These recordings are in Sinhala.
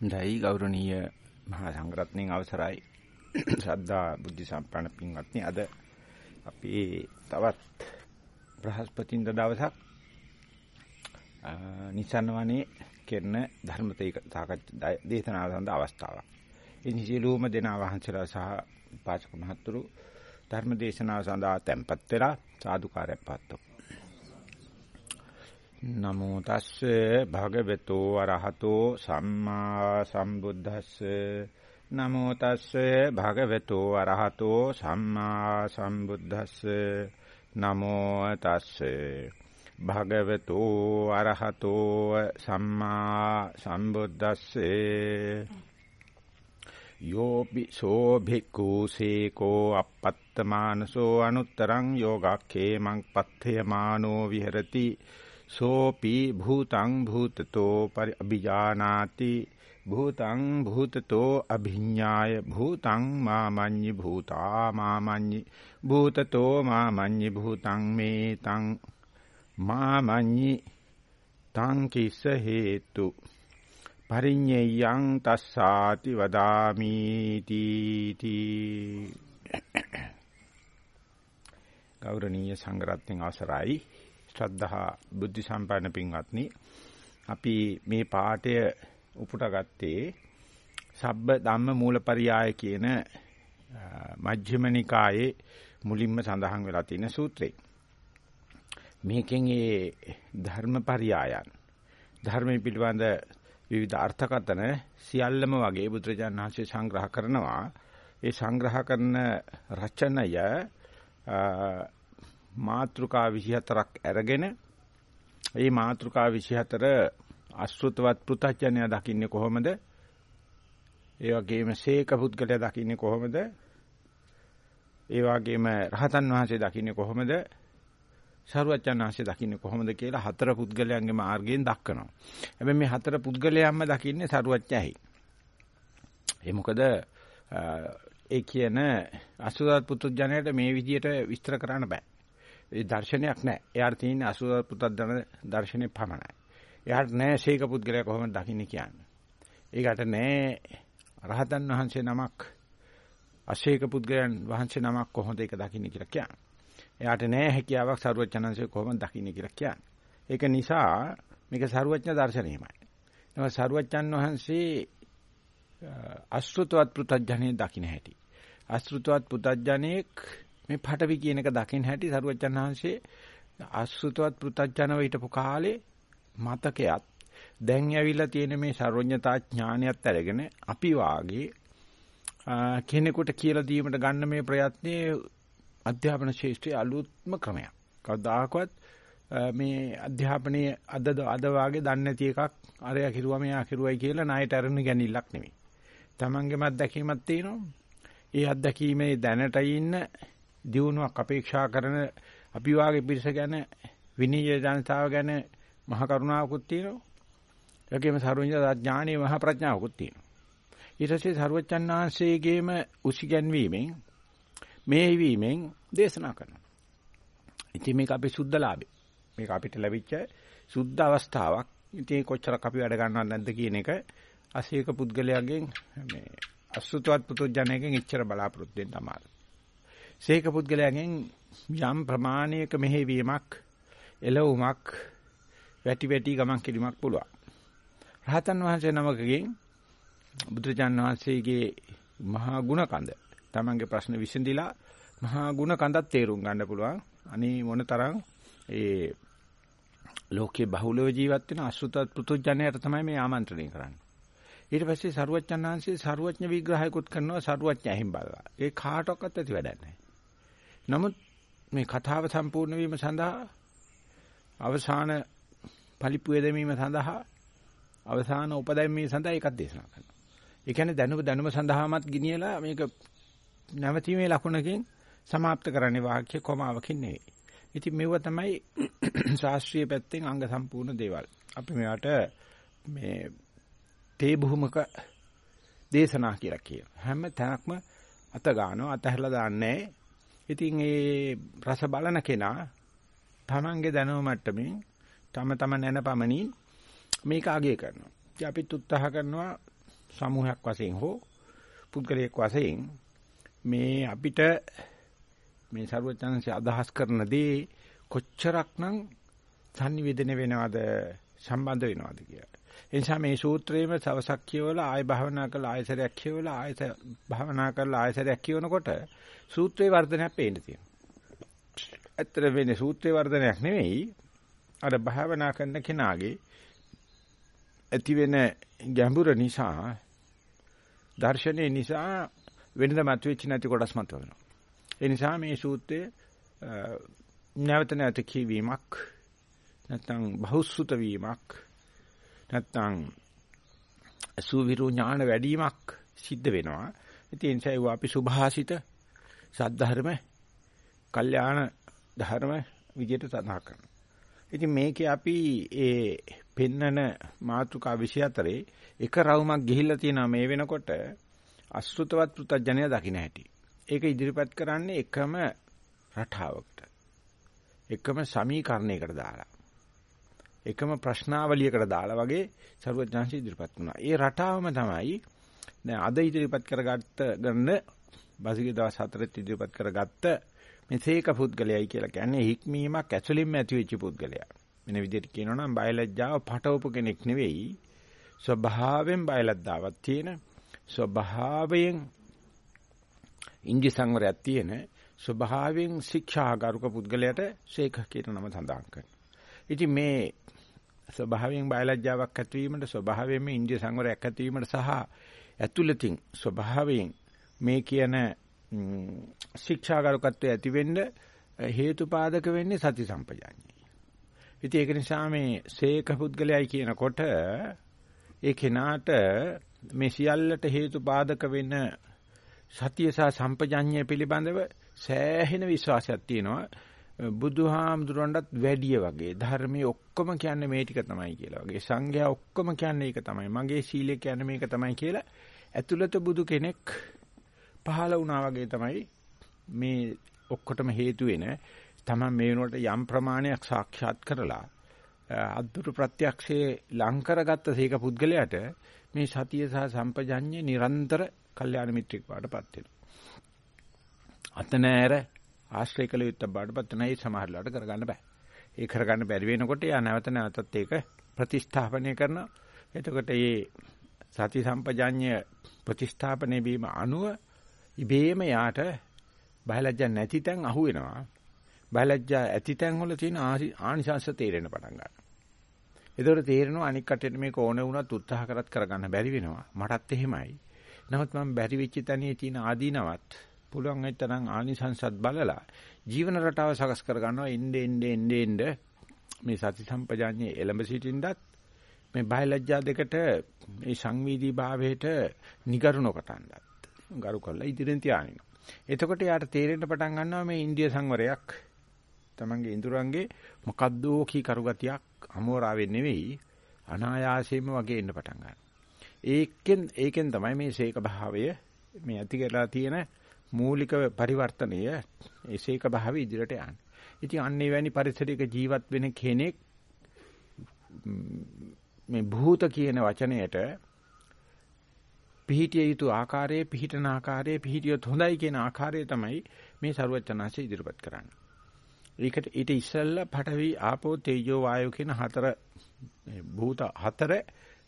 දෛ ගෞරවනීය මහා සංඝරත්නයන් අවසරයි ශ්‍රද්ධා බුද්ධ සම්පන්න පින්වත්නි අද අපි තවත් බ්‍රහස්පතින්ද දවසක් නිසන්න වනේ කරන ධර්මතේක දේශනාව සඳහා අවස්ථාවක්. ඒ නිසිලූම දෙනා වහන්සේලා සහ පාචක මහතුරු ධර්ම දේශනාව සඳහා tempත් වෙලා සාදුකාරයක් පවත්වමු. නමෝ තස්සේ භගවතු අරහතෝ සම්මා සම්බුද්දස්සේ. නමෝ තස්සේ භගවතු අරහතෝ සම්මා සම්බුද්දස්සේ. නමෝ තස්සේ භගවතු අරහතෝ සම්මා සම්බුද්දස්සේ. යෝපි සෝ භික්ඛු සේකෝ අපත්තමානසෝ අනුත්තරං යෝගක්ඛේමං පත්ථයමානෝ විහෙරති. සෝපි භූතං භූතතෝ පරිඅභිජානාති භූතං භූතතෝ අභිඤ්ඤාය භූතං මාමඤ්ඤි භූතා මාමඤ්ඤි භූතතෝ මාමඤ්ඤි භූතං මේ තං මාමඤ්ඤි තං කිස්ස හේතු පරිඤ්ඤයං තස්සාති වදාමි තීති ගෞරවනීය සංඝරත්නයන් අවසරයි ශ්‍රද්ධහා බුද්ධ සම්පන්න පින්වත්නි අපි මේ පාඩය උපුටා සබ්බ ධම්ම මූලපරියාය කියන මජ්ක්‍ධිම නිකායේ මුලින්ම සඳහන් වෙලා තියෙන සූත්‍රය. මේකෙන් ඒ ධර්මපරියායන් ධර්මයේ පිළිබඳ විවිධ අර්ථකතන සියල්ලම වගේ බුදුරජාණන් වහන්සේ සංග්‍රහ කරනවා. ඒ සංග්‍රහ කරන රචනය මාත්‍රිකා 24ක් අරගෙන මේ මාත්‍රිකා 24 අසෘතවත් පෘථජ්ජනය දකින්නේ කොහොමද? ඒ වගේම සීක පුද්ගලයා දකින්නේ කොහොමද? ඒ වගේම රහතන් වහන්සේ දකින්නේ කොහොමද? සරුවච්චන් වහන්සේ දකින්නේ කොහොමද කියලා හතර පුද්ගලයන්ගේ මාර්ගයෙන් දක්වනවා. හැබැයි මේ හතර පුද්ගලයන්ම දකින්නේ සරුවච්චයි. ඒ මොකද ඒ කියන අසුරත් පුත්‍රජනයට මේ විදියට විස්තර කරන්න බෑ. ඒ දර්ශනයක් නැහැ. එයාට තියෙන අසුර පුතද්දන දර්ශනේ පමණයි. එයාට නැහැ ශේක පුද්ගලයා කොහොමද දකින්නේ කියන්නේ. ඒකට නැහැ රහතන් වහන්සේ නමක් අශේක පුද්ගලයන් වහන්සේ නමක් කොහොමද ඒක දකින්නේ කියලා කියන්නේ. එයාට නැහැ හැකියාවක් සරුවචනංශය කොහොමද දකින්නේ කියලා කියන්නේ. ඒක නිසා මේක සරුවචන දර්ශනයමයි. එනවා සරුවචන් වහන්සේ අසෘතවත් පුතඥේ දකින්න හැටි. අසෘතවත් පුතඥෙක් මේ පටවි කියන එක දකින්න හැටි සරුවචන් වහන්සේ අසෘතවත් පෘතජනව හිටපු කාලේ මතකයක් දැන් ඇවිල්ලා තියෙන මේ සර්වඥතා ඥානයත් අරගෙන අපි වාගේ කෙනෙකුට කියලා දීමට ගන්න මේ ප්‍රයත්නයේ අධ්‍යාපන ශාස්ත්‍රයේ අලුත්ම ක්‍රමයක්. කවදාකවත් මේ අධ්‍යාපනයේ අද අද වාගේ දන්නේ නැති එකක් අරයා කිරුවා මෙයා කිරුවයි කියලා ණයට අරගෙන ගැනීමක් නෙමෙයි. Tamangeම අත්දැකීමක් තියෙනවා. ඒ අත්දැකීමේ දැනට ඉන්න දියුණුවක් අපේක්ෂා කරන අපි වාගේ පිරිස ගැන විනීය ජනතාව ගැන මහ කරුණාවකුත් තියෙනවා. ඒකෙම සර්වඥතා ඥානීය මහ ප්‍රඥාවකුත් තියෙනවා. ඊට පස්සේ සර්වචන්නාංශයේගේම උසිගැන්වීමෙන් මේවීමෙන් දේශනා කරනවා. ඉතින් මේක අපි සුද්ධලාභේ. මේක අපිට ලැබිච්ච සුද්ධ අවස්ථාවක්. ඉතින් කොච්චරක් අපි වැඩ ගන්නවද නැද්ද කියන එක අසීක පුද්ගලයාගෙන් මේ අසුතවත් පුතුජණයෙක්ගෙන් ඉච්චර බලාපොරොත්තු වෙන්න අමාරුයි. සීක පුද්ගලයාගෙන් යම් ප්‍රමාණයක මෙහෙවීමක් එළවුමක් වැටි වැටි ගමන් කිරීමක් පුළුවන්. රහතන් වහන්සේ නමකගෙන් බුදුචාන් වහන්සේගේ මහා ගුණ කඳ තමන්ගේ ප්‍රශ්න විසඳිලා මහා ගුණ කඳක් තේරුම් ගන්න පුළුවන්. අනේ මොනතරම් ඒ ලෝකේ බහුලව ජීවත් වෙන අසුතත් පුතුජණයට තමයි මේ ආමන්ත්‍රණය කරන්නේ. ඊට පස්සේ සරුවච්චන් වහන්සේ සරුවඥ විග්‍රහයකුත් කරනවා සරුවඥ ඇහිම් බලලා. ඒ කාටවත් ඇති වැඩක් නැහැ. නමුත් මේ කතාව සම්පූර්ණ වීම සඳහා අවසාන පලිප්පු දෙමීම සඳහා අවසාන උපදැමීම සඳහා ඒකත් දේශනා කරනවා. ඒ කියන්නේ දැනුම දැනුම සඳහාමත් ගිනියලා මේක නැවතීමේ ලකුණකින් સમાપ્ત කරන්නේ වාක්‍ය කොමාවකින් නෙවෙයි. ඉතින් මේව තමයි ශාස්ත්‍රීය පැත්තෙන් අංග සම්පූර්ණ දේවල්. අපි මේවට මේ තේ භූමක දේශනා කියලා කියනවා. හැම තැනක්ම අත ගන්නවා අතහැරලා දාන්නේ ඉතින් ඒ රස බලන කෙනා තමන්ගේ දැනුම මට්ටමින් තම තම නැන පමණින් මේක අගය කරනවා. ඉතින් අපිත් උත්සාහ කරනවා සමූහයක් වශයෙන් හෝ පුද්ගලයෙක් වශයෙන් මේ අපිට මේ ਸਰවඥාන්සේ අදහස් කරන දේ කොච්චරක්නම් sannivedana වෙනවද සම්බන්ධ වෙනවද කියලා. ඒ නිසා මේ සූත්‍රයේම සවසක් කියවලා ආය භාවනා කරලා ආයසරයක් කියවලා ආයස භාවනා කරලා ආයසරයක් කියවනකොට සූත්‍රයේ වර්ධනයක් පේන්න තියෙනවා. ඇත්තට වෙන්නේ සූත්‍රයේ වර්ධනයක් නෙවෙයි අර භාවනා කරන කෙනාගේ ඇති වෙන ගැඹුර නිසා දර්ශනයේ නිසා වෙනද මතුවෙච්ච නැති කොටස් මත වෙනවා. ඒ නිසා මේ සූත්‍රයේ නැවත නැවත කියවීමක් නැත්නම් බහුසුත වීමක් නැත්නම් සුවිරු ඥාන වැඩිවීමක් සිද්ධ වෙනවා. ඉතින් ඒ නිසා ඒවා අපි සුභාසිත සද්ධර්ම කල්යාණ ධර්ම විදියට සඳහන් කරනවා. ඉතින් මේකේ අපි ඒ පෙන්නන මාතෘකා 24 එක රවුමක් ගිහිල්ලා තියෙනවා මේ වෙනකොට අසෘතවත් පෘතජනය දකින්න හැටි. ඒක ඉදිරිපත් කරන්නේ එකම රටාවකට. එකම සමීකරණයකට දාලා. එකම ප්‍රශ්නාවලියකට දාලා වගේ ਸਰවඥාන්සි ඉදිරිපත් වුණා. ඒ රටාවම තමයි දැන් අද ඉදිරිපත් කරගත්ත ගන්න බසිගේ දවස් හතරෙත් ඉදිරිපත් කරගත්ත මේ සීක පුද්ගලයයි කියලා කියන්නේ හික්මීමක් ඇතුළින්ම ඇති වෙච්ච පුද්ගලයා. වෙන විදිහට කියනවා නම් බයලජ්ජාව පටවපු කෙනෙක් නෙවෙයි. ස්වභාවයෙන් බයලජ්ජාවක් තියෙන ස්වභාවයෙන් ඉන්ද්‍රිය සංවරයක් තියෙන ස්වභාවයෙන් ශික්ෂාගරුක පුද්ගලයාට ශේඛ කියන නම සඳහන් කරනවා. ඉතින් මේ ස්වභාවයෙන් බයලජ්ජාවක් ඇතිවීමට ස්වභාවයෙන්ම ඉන්ද්‍රිය සංවරයක් ඇතිවීමට සහ ඇතුළතින් ස්වභාවයෙන් මේ කියන ශික්ෂාගරුකත්වය ඇති වෙන්න හේතුපාදක වෙන්නේ සති සම්පජාඤ්ඤය. ඉතින් ඒක නිසා මේ ශේඛ පුද්ගලයයි කියනකොට ඒ කෙනාට මේ සියල්ලට හේතුපාදක වෙන සතිය සහ සම්පජඤ්ඤය පිළිබඳව සෑහෙන විශ්වාසයක් තියෙනවා. බුදුහාමුදුරන්ටත් වැඩිය වගේ. ධර්මයේ ඔක්කොම කියන්නේ මේ ටික තමයි කියලා වගේ. සංඝයා ඔක්කොම කියන්නේ ඒක තමයි. මගේ සීලය කියන්නේ මේක තමයි කියලා ඇතුළත බුදු කෙනෙක් පහළ වුණා වගේ තමයි මේ ඔක්කොටම හේතු වෙන. තමයි මේ වෙනකොට යම් ප්‍රමාණයක් සාක්ෂාත් කරලා අද්දුරු ප්‍රත්‍යක්ෂයේ ලං කරගත්ත සීක පුද්ගලයාට මේ සතිය සහ සම්පජඤ්ඤේ නිරන්තර කල්යාණ මිත්‍රික පාඩපත් වෙනවා. අතනෑර ආශ්‍රය කළ යුත්තක් බාටපත් නැයි සමහරලාට කරගන්න බෑ. ඒ කරගන්න බැරි වෙනකොට යා නැවත නැවතත් ඒක ප්‍රතිස්ථාපනය කරනවා. එතකොට මේ සති සම්පජාඤ්ඤය ප්‍රතිස්ථාපනය වීම අනුව ඉබේම යාට බයලජ්ජා නැති තැන් අහු වෙනවා. බයලජ්ජා ඇති තැන් වල තියෙන ආනිසංශ තේරෙන්න පටන් ගන්නවා. ඒතකොට තේරෙනවා අනික් කටට මේක ඕන වුණත් උත්සාහ කරත් කරගන්න බැරි වෙනවා. මටත් එහෙමයි. නමුත් මම බැරි වෙච්ච තැනේ තියෙන ආදීනවත් පුළුවන් ඇත්තනම් ආනිසංසත් බලලා ජීවන රටාව සකස් කර ගන්නවා එnde ende ende ende මේ සති සම්පජාඤ්ඤයේ එළඹ සිටින්නත් මේ බයලජ්ජා දෙකට මේ සංවීදී භාවයට නිගරුණ කොටන්නත් ගරු කරලා ඉදිරියෙන් තියානිනවා. එතකොට යාට තේරෙන්න පටන් ගන්නවා මේ ඉන්දිය සංවරයක් තමන්ගේ ඉඳුරංගේ මොකද්දෝ කී කරුගතියක් අමෝරාවෙන් නෙවෙයි අනායාසයෙන්ම වගේ එන්න පටන් ගන්නවා. ඒකෙන් ඒකෙන් තමයි මේ ශේක භාවය මේ ඇති කරලා තියෙන මූලික පරිවර්තනය ඒසේක භාවය ඉදිරියට යන්න. ඉතින් අන්න එවැනි පරිසරයක ජීවත් වෙන කෙනෙක් මේ භූත කියන වචනයට පිහිටිය යුතු ආකාරයේ පිහිටන ආකාරයේ පිහිටියොත් හොඳයි කියන ආකාරය තමයි මේ ਸਰුවචනාංශය ඉදිරිපත් කරන්නේ. ඒකට ඊට ඉස්සෙල්ලා පඨවි ආපෝ තේජෝ වායෝ කියන හතර භූත හතර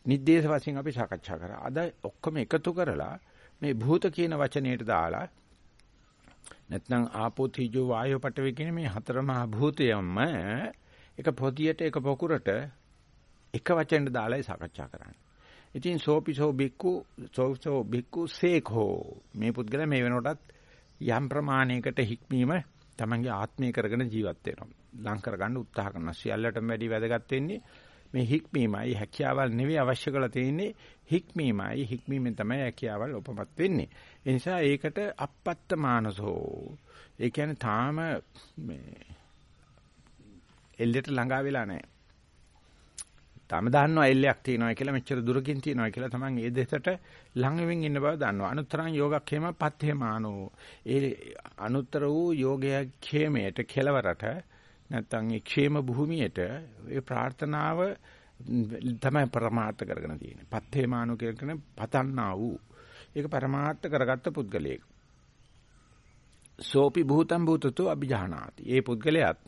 නිर्देश වශයෙන් අපි සාකච්ඡා කරා. අද ඔක්කොම එකතු කරලා මේ භූත කියන වචනයට දාලා නැත්නම් ආපෝ තීජෝ වායෝ පඨවි කියන මේ හතර මහා භූතයම එක පොදියට එක පොකුරට එක වචනෙට දාලායි සාකච්ඡා කරන්නේ. ඉතින් සෝපිසෝ බික්කු සෝසෝ බික්කු සේඛෝ මේ පුද්ගලයා මේ වෙනකොටත් යම් ප්‍රමාණයකට හික්මීම තමන්ගේ ආත්මය කරගෙන ජීවත් වෙනවා. ලං කරගන්න උත්සාහ කරනවා. සියල්ලටම වැඩි වැදගත් වෙන්නේ මේ හික්මීමයි හැකියාවල් නෙවෙයි අවශ්‍ය කරලා තියෙන්නේ. හික්මීමයි. හික්මීමෙන් තමයි හැකියාවල් උපමත් වෙන්නේ. ඒ නිසා ඒකට අපත්ත මානසෝ ඒ කියන්නේ තාම මේ එල්ලෙට ළඟා වෙලා නැහැ. තාම දන්නවා එල්ලයක් තියෙනවා කියලා මෙච්චර දුරකින් තියෙනවා කියලා තමන් ඒ දෙසට ළඟ වෙමින් ඉන්න බව දන්නවා. අනුත්තරං යෝගක්ඛේම පත්‍යමානෝ ඒ අනුත්තර වූ යෝගයේ ඛේමයට කෙලවරට නැත්නම් ඒ ക്ഷേම භූමියට ඒ ප්‍රාර්ථනාව තමයි પરමාර්ථ කරගෙන තියෙන්නේ. පත්තේ මානු කියන පතන්නා වූ. ඒක પરමාර්ථ කරගත්ත පුද්ගලයෙක්. සෝපි භූතම් භූතතු අභිජහනාති. ඒ පුද්ගලයාත්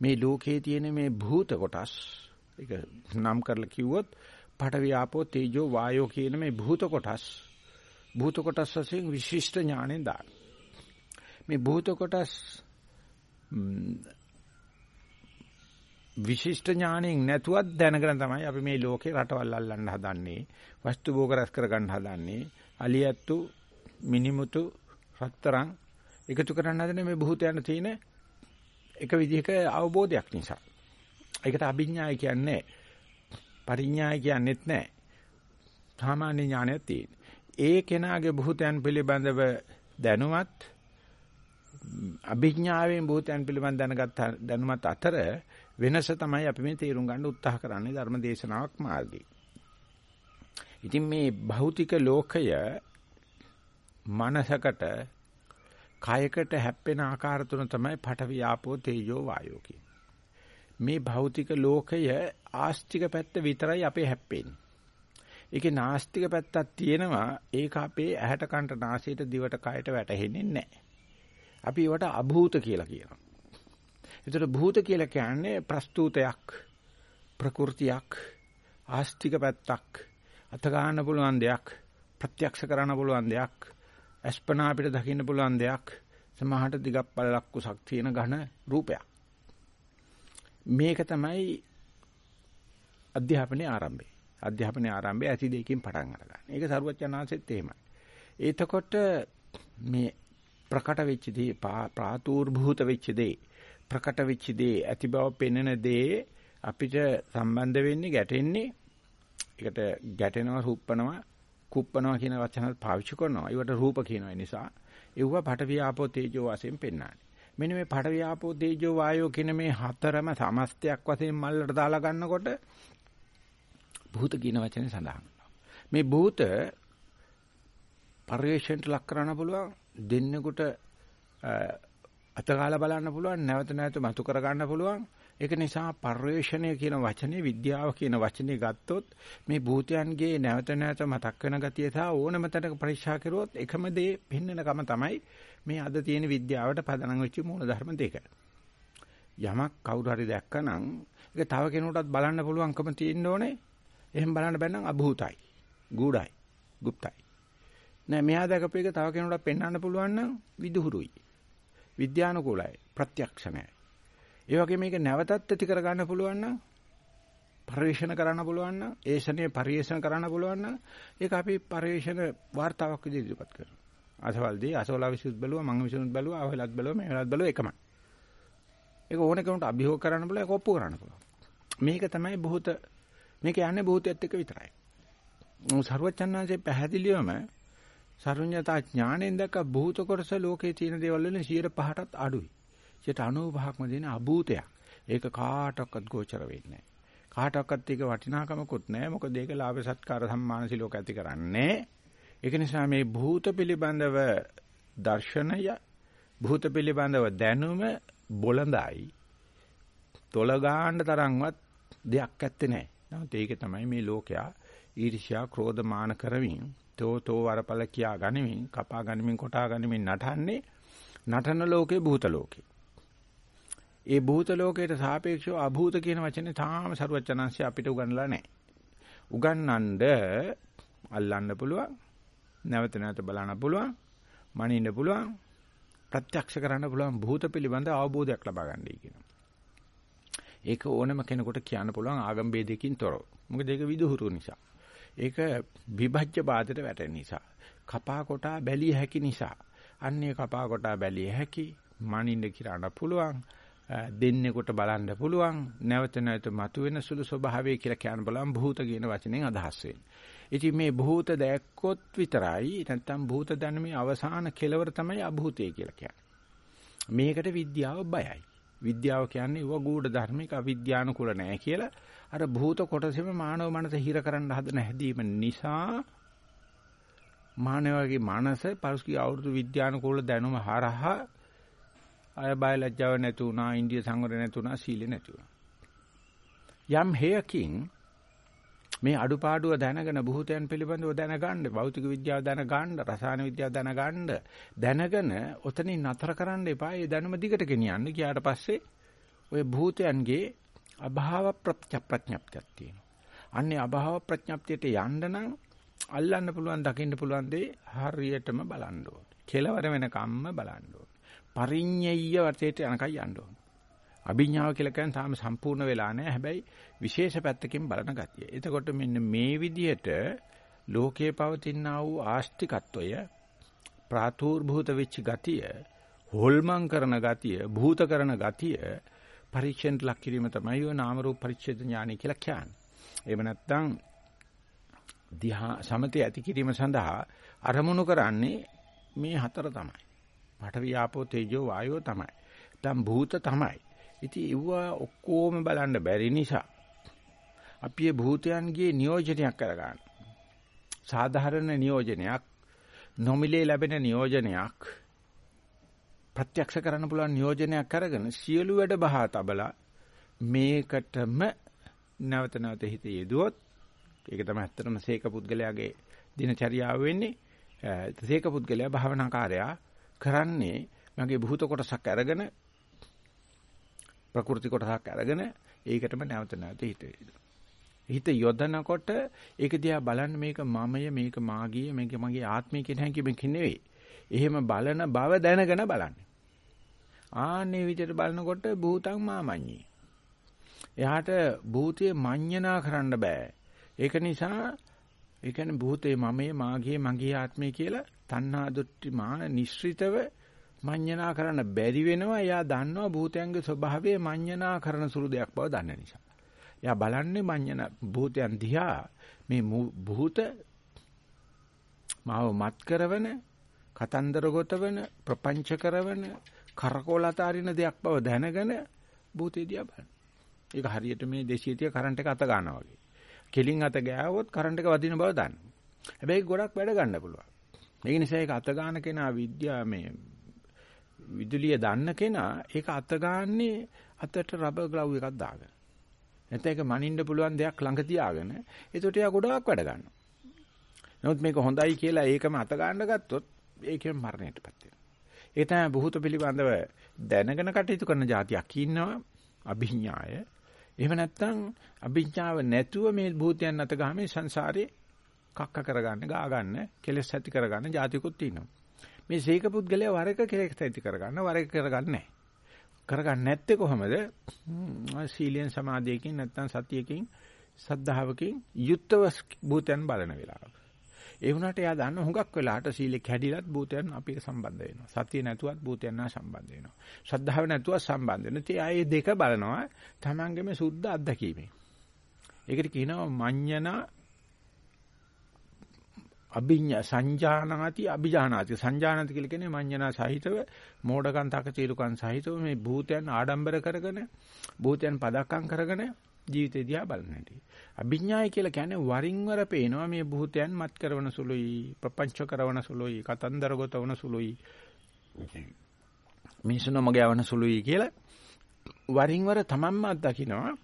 මේ ලෝකයේ තියෙන මේ භූත කොටස් ඒක නම් කරලා කිව්වොත් පඨවි ආපෝ තේජෝ වායෝ කියන මේ භූත කොටස් භූත කොටස් වශයෙන් විශිෂ්ට ඥාණයෙන් දාන. මේ භූත කොටස් විශිෂ්ට ඥාණයෙන් නැතුවත් දැනගෙන තමයි අපි මේ ලෝකේ රටවල් අල්ලන්න හදන්නේ වස්තු භෝග රැස් කර ගන්න හදන්නේ. අලියැත්තු මිනිමුතු රත්තරන් එකතු කරන්න හදන මේ භූතයන් තියෙන එක විදිහක අවබෝධයක් නිසා. ඒකට අභිඥාය කියන්නේ පරිඥාය කියන්නේත් නැහැ සාමාන්‍ය ඥානයක් තියෙන ඒ කෙනාගේ භූතයන් පිළිබඳව දැනුවත් අභිඥාවෙන් භූතයන් පිළිබඳ දැනගත් දැනුමත් අතර වෙනස තමයි අපි මේ තේරුම් ගන්න උත්සාහ කරන්නේ ධර්ම දේශනාවක් මාර්ගයේ. ඉතින් මේ භෞතික ලෝකය මනසකට කයකට හැප්පෙන ආකාර තුන තමයි පඨවි ආපෝ තේජෝ වායෝ මේ භෞතික ලෝකය ආස්තික පැත්ත විතරයි අපේ හැප්පෙන්නේ. ඒකේ නාස්තික පැත්තක් තියෙනවා ඒක අපේ ඇහැට කනට නාසයට දිවට කයට වැටහෙන්නේ නැහැ. අපි ඒවට අභූත කියලා කියනවා. ඒතර භූත කියලා කියන්නේ ප්‍රස්තුතයක් ප්‍රകൃතියක් ආස්තික පැත්තක් අත ගන්න පුළුවන් දෙයක් ප්‍රත්‍යක්ෂ කරන්න පුළුවන් දෙයක් අස්පනා අපිට දකින්න පුළුවන් දෙයක් සමහරට දිගක් පළලක් කුසක් තියෙන ඝන රූපයක් මේක තමයි අධ්‍යාපනයේ ආරම්භය අධ්‍යාපනයේ ආරම්භය ඇති දෙකකින් පටන් අරගන්න. ඒක සරුවචනාංශෙත් එහෙමයි. එතකොට මේ ප්‍රකට වෙච්ච දේ ප්‍රාතූර්භූත වෙච්ච දේ ප්‍රකට වෙච්ච දේ ඇති බව පෙන්වන දේ අපිට සම්බන්ධ වෙන්නේ ගැටෙන්නේ ඒකට ගැටෙනවා රුප්පනවා කුප්පනවා කියන වචන පාවිච්චි කරනවා. ඒවට රූප කියනවා නිසා ඒව පඨවි ආපෝ තේජෝ වශයෙන් පෙන්වන්නේ. මෙන්න මේ පඨවි ආපෝ තේජෝ වායෝ කියන මේ හතරම සමස්තයක් වශයෙන් මල්ලට දාලා ගන්නකොට භූත කියන වචනේ සඳහන් මේ භූත පරිවේශයට ලක් කරන්න පුළුවන් දෙන්නෙකුට අතගාලා බලන්න පුළුවන් නැවත නැවත මතු කර ගන්න පුළුවන්. ඒක නිසා පර්යේෂණය කියන වචනේ විද්‍යාව කියන වචනේ ගත්තොත් මේ භූතයන්ගේ නැවත නැවත මතක් වෙන ගතිය සහ ඕනම තැනක පරීක්ෂා කරුවොත් එකම දේ පෙන්වනකම තමයි මේ අද තියෙන විද්‍යාවට පදනම් වෙච්ච මූලධර්ම දෙක. යමක් කවුරු හරි දැක්කනම් ඒක තව කෙනෙකුටත් බලන්න පුළුවන්කම තියෙන්න ඕනේ. එහෙම බලන්න බැන්නම් අභූතයි ගුඩයි গুপ্তයි නෑ මෙයා දැකපු එක තව කෙනෙකුට පෙන්වන්න පුළුවන් නම් විදුහුරුයි. විද්‍යානුකූලයි ප්‍රත්‍යක්ෂණයි. ඒ වගේ මේක නැවතත් ඇති කරගන්න පුළුවන් නම් පරිශන කරන්න පුළුවන් නම් ඒෂණයේ පරිශන කරන්න පුළුවන් නම් ඒක අපි පරිශන වார்த்தාවක් විදිහට ඉදිරිපත් කරනවා. අසවල්දී අසෝලා විසුත් බැලුවා මං විසුත් බැලුවා අවලත් බැලුවා මේ වෙලත් බැලුවා එකමයි. ඒක ඕන කෙනෙකුට අභියෝග කරන්න පුළුවන් ඒක ඔප්පු කරන්න පුළුවන්. මේක තමයි භූත මේක යන්නේ භූතයත් එක්ක විතරයි. මොහු සර්වචන්නාංශයේ පැහැදිලිවම සරුඤ්ඤතා ඥාණයෙන් දැක්ක භූත කොටස ලෝකේ තියෙන දේවල් වලින් 105ටත් අඩුයි. 95%ක්ම දෙන අභූතයක්. ඒක කාටවත් ගෝචර වෙන්නේ නැහැ. කාටවත් ඒක වටිනාකමකුත් නැහැ. මොකද ඒක ලාභ සත්කාර සම්මාන සිලෝක ඇති කරන්නේ. ඒක නිසා මේ භූත පිළිබඳව දර්ශනය භූත පිළිබඳව දැනුම බොළඳයි. තොල ගන්න තරම්වත් දෙයක් ඇත්තේ නැහැ. නමුත් ඒක තමයි මේ ලෝකයා ඊර්ෂ්‍යා ක්‍රෝධ මාන කරමින් තෝ තෝ වරපල කියා ගනිමින් කපා ගනිමින් කොටා ගනිමින් නටන්නේ නටන ලෝකේ භූත ලෝකේ. ඒ භූත ලෝකයට සාපේක්ෂව අභූත කියන වචනේ තාම සරුවචනංශය අපිට උගන්ලා නැහැ. උගන්වන්න අල්ලන්න පුළුවන්. නැවත නැවත බලන්න පුළුවන්. මනින්න පුළුවන්. ප්‍රත්‍යක්ෂ කරන්න පුළුවන් භූත පිළිබඳ අවබෝධයක් ලබා ගන්නයි කියනවා. ඒක ඕනම කෙනෙකුට කියන්න පුළුවන් ආගම් ભેදයකින් තොරව. මොකද ඒක විදුහුරු නිසා. ඒක විභජ්‍ය බාධයට වැටෙන නිසා. කපා කොටා බැලිය හැකි නිසා. අන්නේ කපා කොටා බැලිය හැකි මනින්න කිරන්න පුළුවන්. දෙන්නෙකුට බලන්න පුළුවන් නැවත නැවත මතුවෙන සුළු ස්වභාවය කියලා කියන්න බලම් භූත කියන වචනෙන් අදහස් වෙන්නේ. ඉතින් මේ භූත දැක්කොත් විතරයි නැත්තම් භූත දැනුමේ අවසාන කෙලවර තමයි අභූතය කියලා කියන්නේ. මේකට විද්‍යාව බයයි. විද්‍යාව කියන්නේ ඌව ගුඪ ධර්මික අවිද්‍යානුකූල නැහැ කියලා අර භූත කොටසෙම මානව මනස හිර කරන්න හදන හැදීම නිසා මානවගේ මනස පරිස්කී අවුරුදු විද්‍යානුකූල දැනුම හරහා අය බය ලැජ්ජාව නැති වුණා, ඉන්දිය සංවර නැති වුණා, සීල නැති වුණා. යම් හේයකින් මේ අඩුපාඩුව දැනගෙන භූතයන් පිළිබඳව දැනගන්න, භෞතික විද්‍යාව දැනගන්න, රසායන විද්‍යාව දැනගන්න, දැනගෙන ඔතනින් නතර කරන්න එපා. ඒ දැනුම දිගට ගෙනියන්න. ගියාට පස්සේ ඔය භූතයන්ගේ අභාව ප්‍රත්‍යප්‍රඥප්තියක් තියෙනවා. අන්නේ අභාව ප්‍රඥප්තියට යන්න නම් අල්ලන්න පුළුවන්, දකින්න පුළුවන් දේ හරියටම බලන්න ඕනේ. කෙලවර වෙනකම්ම බලන්න ඕනේ. පරිඤ්ඤය වටේට යනකම් යන්න ඕනේ. අභිඥාව කියලා කියන්නේ තාම සම්පූර්ණ වෙලා නැහැ. හැබැයි විශේෂ පැත්තකින් බලන ගතිය. එතකොට මෙන්න මේ විදිහට ලෝකයේ පවතිනා වූ ආස්තිකත්වය ප්‍රාතුර්භූත වෙච්ච ගතිය, හොල්මන් කරන ගතිය, භූත කරන ගතිය පරීක්ෂණයට ලක් කිරීම තමයි ඔය නාම රූප පරිච්ඡේද ඥානය කියලා කියන්නේ. එහෙම නැත්නම් දිහා සමතය ඇති කිරීම සඳහා අරමුණු කරන්නේ මේ හතර තමයි. පඨවි ආපෝ තේජෝ වායෝ තමයි. දැන් භූත තමයි. ඉතින් ඒව ඔක්කොම බලන්න බැරි නිසා අපි මේ භූතයන්ගේ නියෝජනයක් කරගන්න. සාධාරණ නියෝජනයක් නොමිලේ ලැබෙන නියෝජනයක් ප්‍රත්‍යක්ෂ කරන්න පුළුවන් නියෝජනයක් අරගෙන සියලු වැඩ බහා තබලා මේකටම නැවත නැවත හිත යෙදුවොත් ඒක තමයි ඇත්තටම සීක පුද්ගලයාගේ දිනචරියාව වෙන්නේ. සීක පුද්ගලයා භාවනාකාරයා කරන්නේ මගේ භූත කොටසක් අරගෙන ප්‍රකෘති කොටසක් අරගෙන ඒකටම නැවත නැවත හිත හිත යොදනකොට ඒක දිහා බලන්න මේක මමය මේක මාගිය මේක මගේ ආත්මය කියන හැඟීමකින් නෙවෙයි. එහෙම බලන බව දැනගෙන බලන්නේ. ආන්නේ විදිහට බලනකොට භූතං මාමඤ්ඤී. එයාට භූතය මඤ්ඤණා කරන්න බෑ. ඒක නිසා ඒ කියන්නේ භූතේ මමයේ මාගේ මගේ ආත්මය කියලා තණ්හා දුට්ටි මාන නිශ්චිතව මඤ්ඤණා කරන්න බැරි වෙනවා. එයා දන්නවා භූතයන්ගේ ස්වභාවය මඤ්ඤණා කරන සුළු දෙයක් බව දන්න නිසා. එයා බලන්නේ මඤ්ඤණ භූතයන් දිහා මේ භූත මාව මත් කරවන, කතන්දර ගොතවන, ප්‍රපංච කරවන, කරකෝල අතාරින දෙයක් බව දැනගෙන භූතේ දිහා බලන. ඒක හරියට මේ 230 කරන්ට් එක අත ගන්නවා වගේ. කෙලින් අත ගෑවොත් කරන්ට් එක වදින බව දන්න. හැබැයි ගොඩක් වැඩ ගන්න පුළුවන්. ඒ නිසා ඒක අත ගන්න කෙනා විද්‍යා මේ විදුලිය දන්න කෙනා ඒක අත ගන්නේ අතට රබර් ග්ලව් එකක් දාගෙන. නැත්නම් ඒක මනින්න පුළුවන් දෙයක් ළඟ තියාගෙන ඒකට යා ගොඩාක් වැඩ ගන්නවා. නමුත් මේක හොඳයි කියලා ඒකම අත ගන්න ගත්තොත් ඒකෙන් මරණයටපත් වෙනවා. ඒ තමයි බුහුත පිළිබඳව දැනගෙන කටයුතු කරන જાතියක් ඉන්නවා අභිඥාය. එහෙම නැත්නම් අභිඥාව නැතුව මේ භූතයන් අත ගහමේ සංසාරේ කක්ක කරගන්න, ගා ගන්න, කෙලෙස් ඇති කරගන්න જાතිකුත් ඉන්නවා. මේ සීක පුද්ගලයා වර එක කෙලෙස් ඇති කරගන්න, වර එක කරගන්නේ නැහැ. කරගන්නේ නැත්තේ කොහමද? සීලෙන් සමාධියකින් නැත්නම් සතියකින් සද්ධාවකින් යුක්තව භූතයන් බලන වෙලාව. ඒ වුණාට එයා දන්න හුඟක් වෙලාට සීලෙ කැඩිලත් භූතයන් අපිට සම්බන්ධ වෙනවා. සතිය නැතුවත් භූතයන් හා සම්බන්ධ වෙනවා. ශ්‍රද්ධාව නැතුවත් සම්බන්ධ වෙනවා. ඉතින් ආයේ දෙක බලනවා තමන්ගේම සුද්ධ අත්දැකීමෙන්. ඒකට කියනවා මඤ්ඤණා අභිඤ්ඤා සංජානාති අභිජානාති සංජානාති කියලා කියන්නේ මඤ්ඤණා සහිතව මෝඩකම් තකතිරුකම් සහිතව මේ භූතයන් ආඩම්බර කරගෙන භූතයන් පදක්කම් කරගෙන ජීවිතය දිහා බලන හැටි. අභිඥාය කියලා කියන්නේ වරින් වර පේනවා මේ භූතයන් මත් කරන සුළුයි, ප්‍රපංච කරන සුළුයි, කතන්දර ගොතවන සුළුයි. මිනිසුන් මගේ යවන සුළුයි කියලා වරින් වර තමන්ම අත්දකින්නවා.